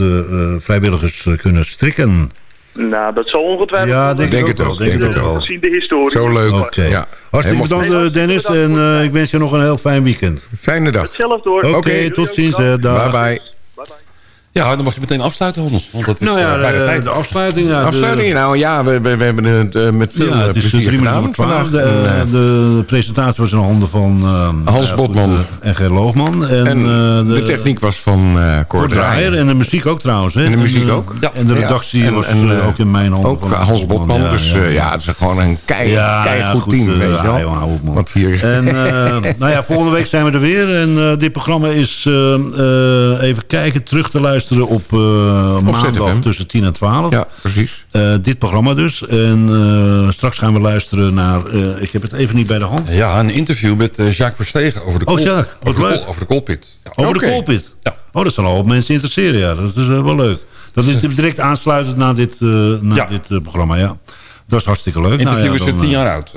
H: vrijwilligers kunnen strikken.
N: Nou, dat zal ongetwijfeld.
H: Ja, denk,
F: Denk
H: ik
F: het
H: ook wel. Denk
F: het
H: wel.
F: ook.
N: Zien de historie.
F: Zo leuk.
H: Oké.
F: Ja.
H: Hartstikke
F: Helemaal-
H: bedankt eh, Dennis. En eh, ik wens je nog een heel fijn weekend.
F: Fijne dag.
N: Hetzelfde hoor.
H: Oké,
F: Oké,
H: tot ziens. eh, dag.
F: Bye bye.
G: Ja, dan mag je meteen afsluiten, Hans. Want dat is
H: Nou ja,
G: eh,
H: de,
G: tijd.
H: de afsluiting. Ja, de-
F: Afsluiting. Nou ja, we, we, we hebben het eh, met veel
H: Ja,
F: eh,
H: het is
F: plezier
H: drie minuten twaalf. De,
F: En,
H: de presentatie was in handen van eh,
F: Hans Botman.
H: en Ger Loogman. En,
F: en
H: eh,
F: de, techniek was van eh Cor.
H: En de muziek ook trouwens. Hè?
F: En de muziek ook.
H: En de redactie
F: Ja, en-
H: was
F: en,
H: ook in mijn handen.
F: Ook
H: van
F: Hans Botman.
H: Ja,
F: dus
H: ja,
F: eh, ja, het is gewoon een kei,
H: Ja,
F: kei
H: ja,
F: goed, team, weet je wel.
H: ja, joh, hou op, man.
F: Want hier...
H: En eh, nou ja, volgende week zijn we er weer. En dit programma is, even kijken, terug te luisteren op eh, maandag
F: ZFM.
H: tussen 10 en 12.
F: Ja, precies.
H: Eh, dit programma dus. En eh, straks gaan we luisteren naar... eh, ik heb het even niet bij de hand.
G: Ja, een interview met Jacques Verstegen over de,
H: Oh,
G: kool-
H: Jacques, wat
G: over de, kool- over de koolpit. Ja.
H: Over de koolpit.
G: Ja.
H: Oh, dat zal al mensen interesseren, ja. Dat is eh, wel leuk. Dat is direct aansluitend na dit, eh, na
G: Ja.
H: dit programma, ja. Dat is hartstikke leuk.
G: interview
H: Nou ja,
G: is er tien jaar oud.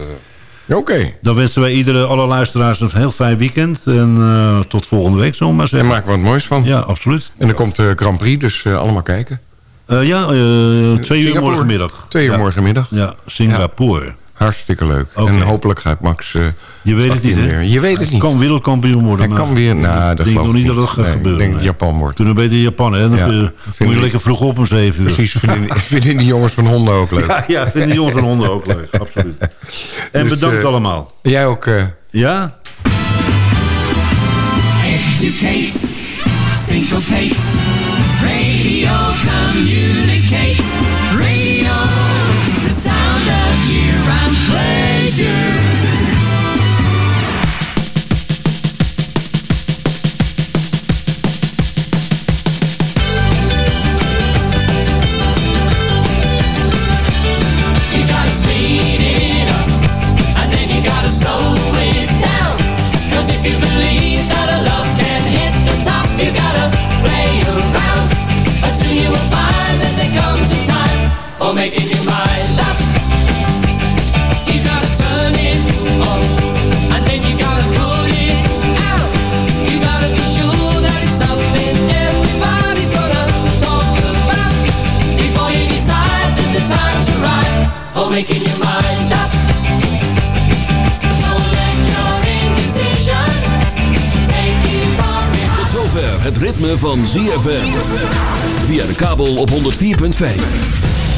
G: Eh.
F: Oké.
H: Dan wensen wij iedere, alle luisteraars een heel fijn weekend. En eh, tot volgende week, zomaar maar
F: En
H: zeggen.
F: maken we wat moois van.
H: Ja, absoluut.
F: En dan komt de Grand Prix, dus eh, allemaal kijken.
H: Eh, ja, eh, twee uur morgenmiddag.
F: Twee uur
H: ja.
F: morgenmiddag.
H: Ja, Singapore.
F: Hartstikke leuk. En hopelijk gaat Max... eh,
H: Je weet het niet, hè?
F: Je weet het niet.
H: Kan wereldkampioen worden.
F: Hij
H: maar
F: kan weer... Nou,
H: ik
F: dat
H: denk
F: geloof
H: nog
F: ik
H: niet dat dat gaat
F: Nee,
H: gebeuren.
F: Ik denk dat
H: nee.
F: het Japan wordt.
H: Toen een beetje Japan, hè? Dan
F: Ja, vind
H: moet je
F: ik-
H: lekker vroeg op om zeven uur.
F: Precies, vinden, vinden die jongens van Honden ook leuk.
H: Ja, ja, vinden die jongens van honden ook leuk. Absoluut. En
F: Dus,
H: bedankt
F: eh,
H: allemaal.
F: Jij ook... eh,
H: Ja?
D: Educates, syncopates, radio communicates, making your mind up. You gotta turn it on, and then you gotta put it out. You gotta be sure that it's something everybody's gonna talk about before you decide that the time's right for making your mind up. Don't let your indecision take you far.
B: Tot zover het ritme van ZFM. Via de kabel op 104.5.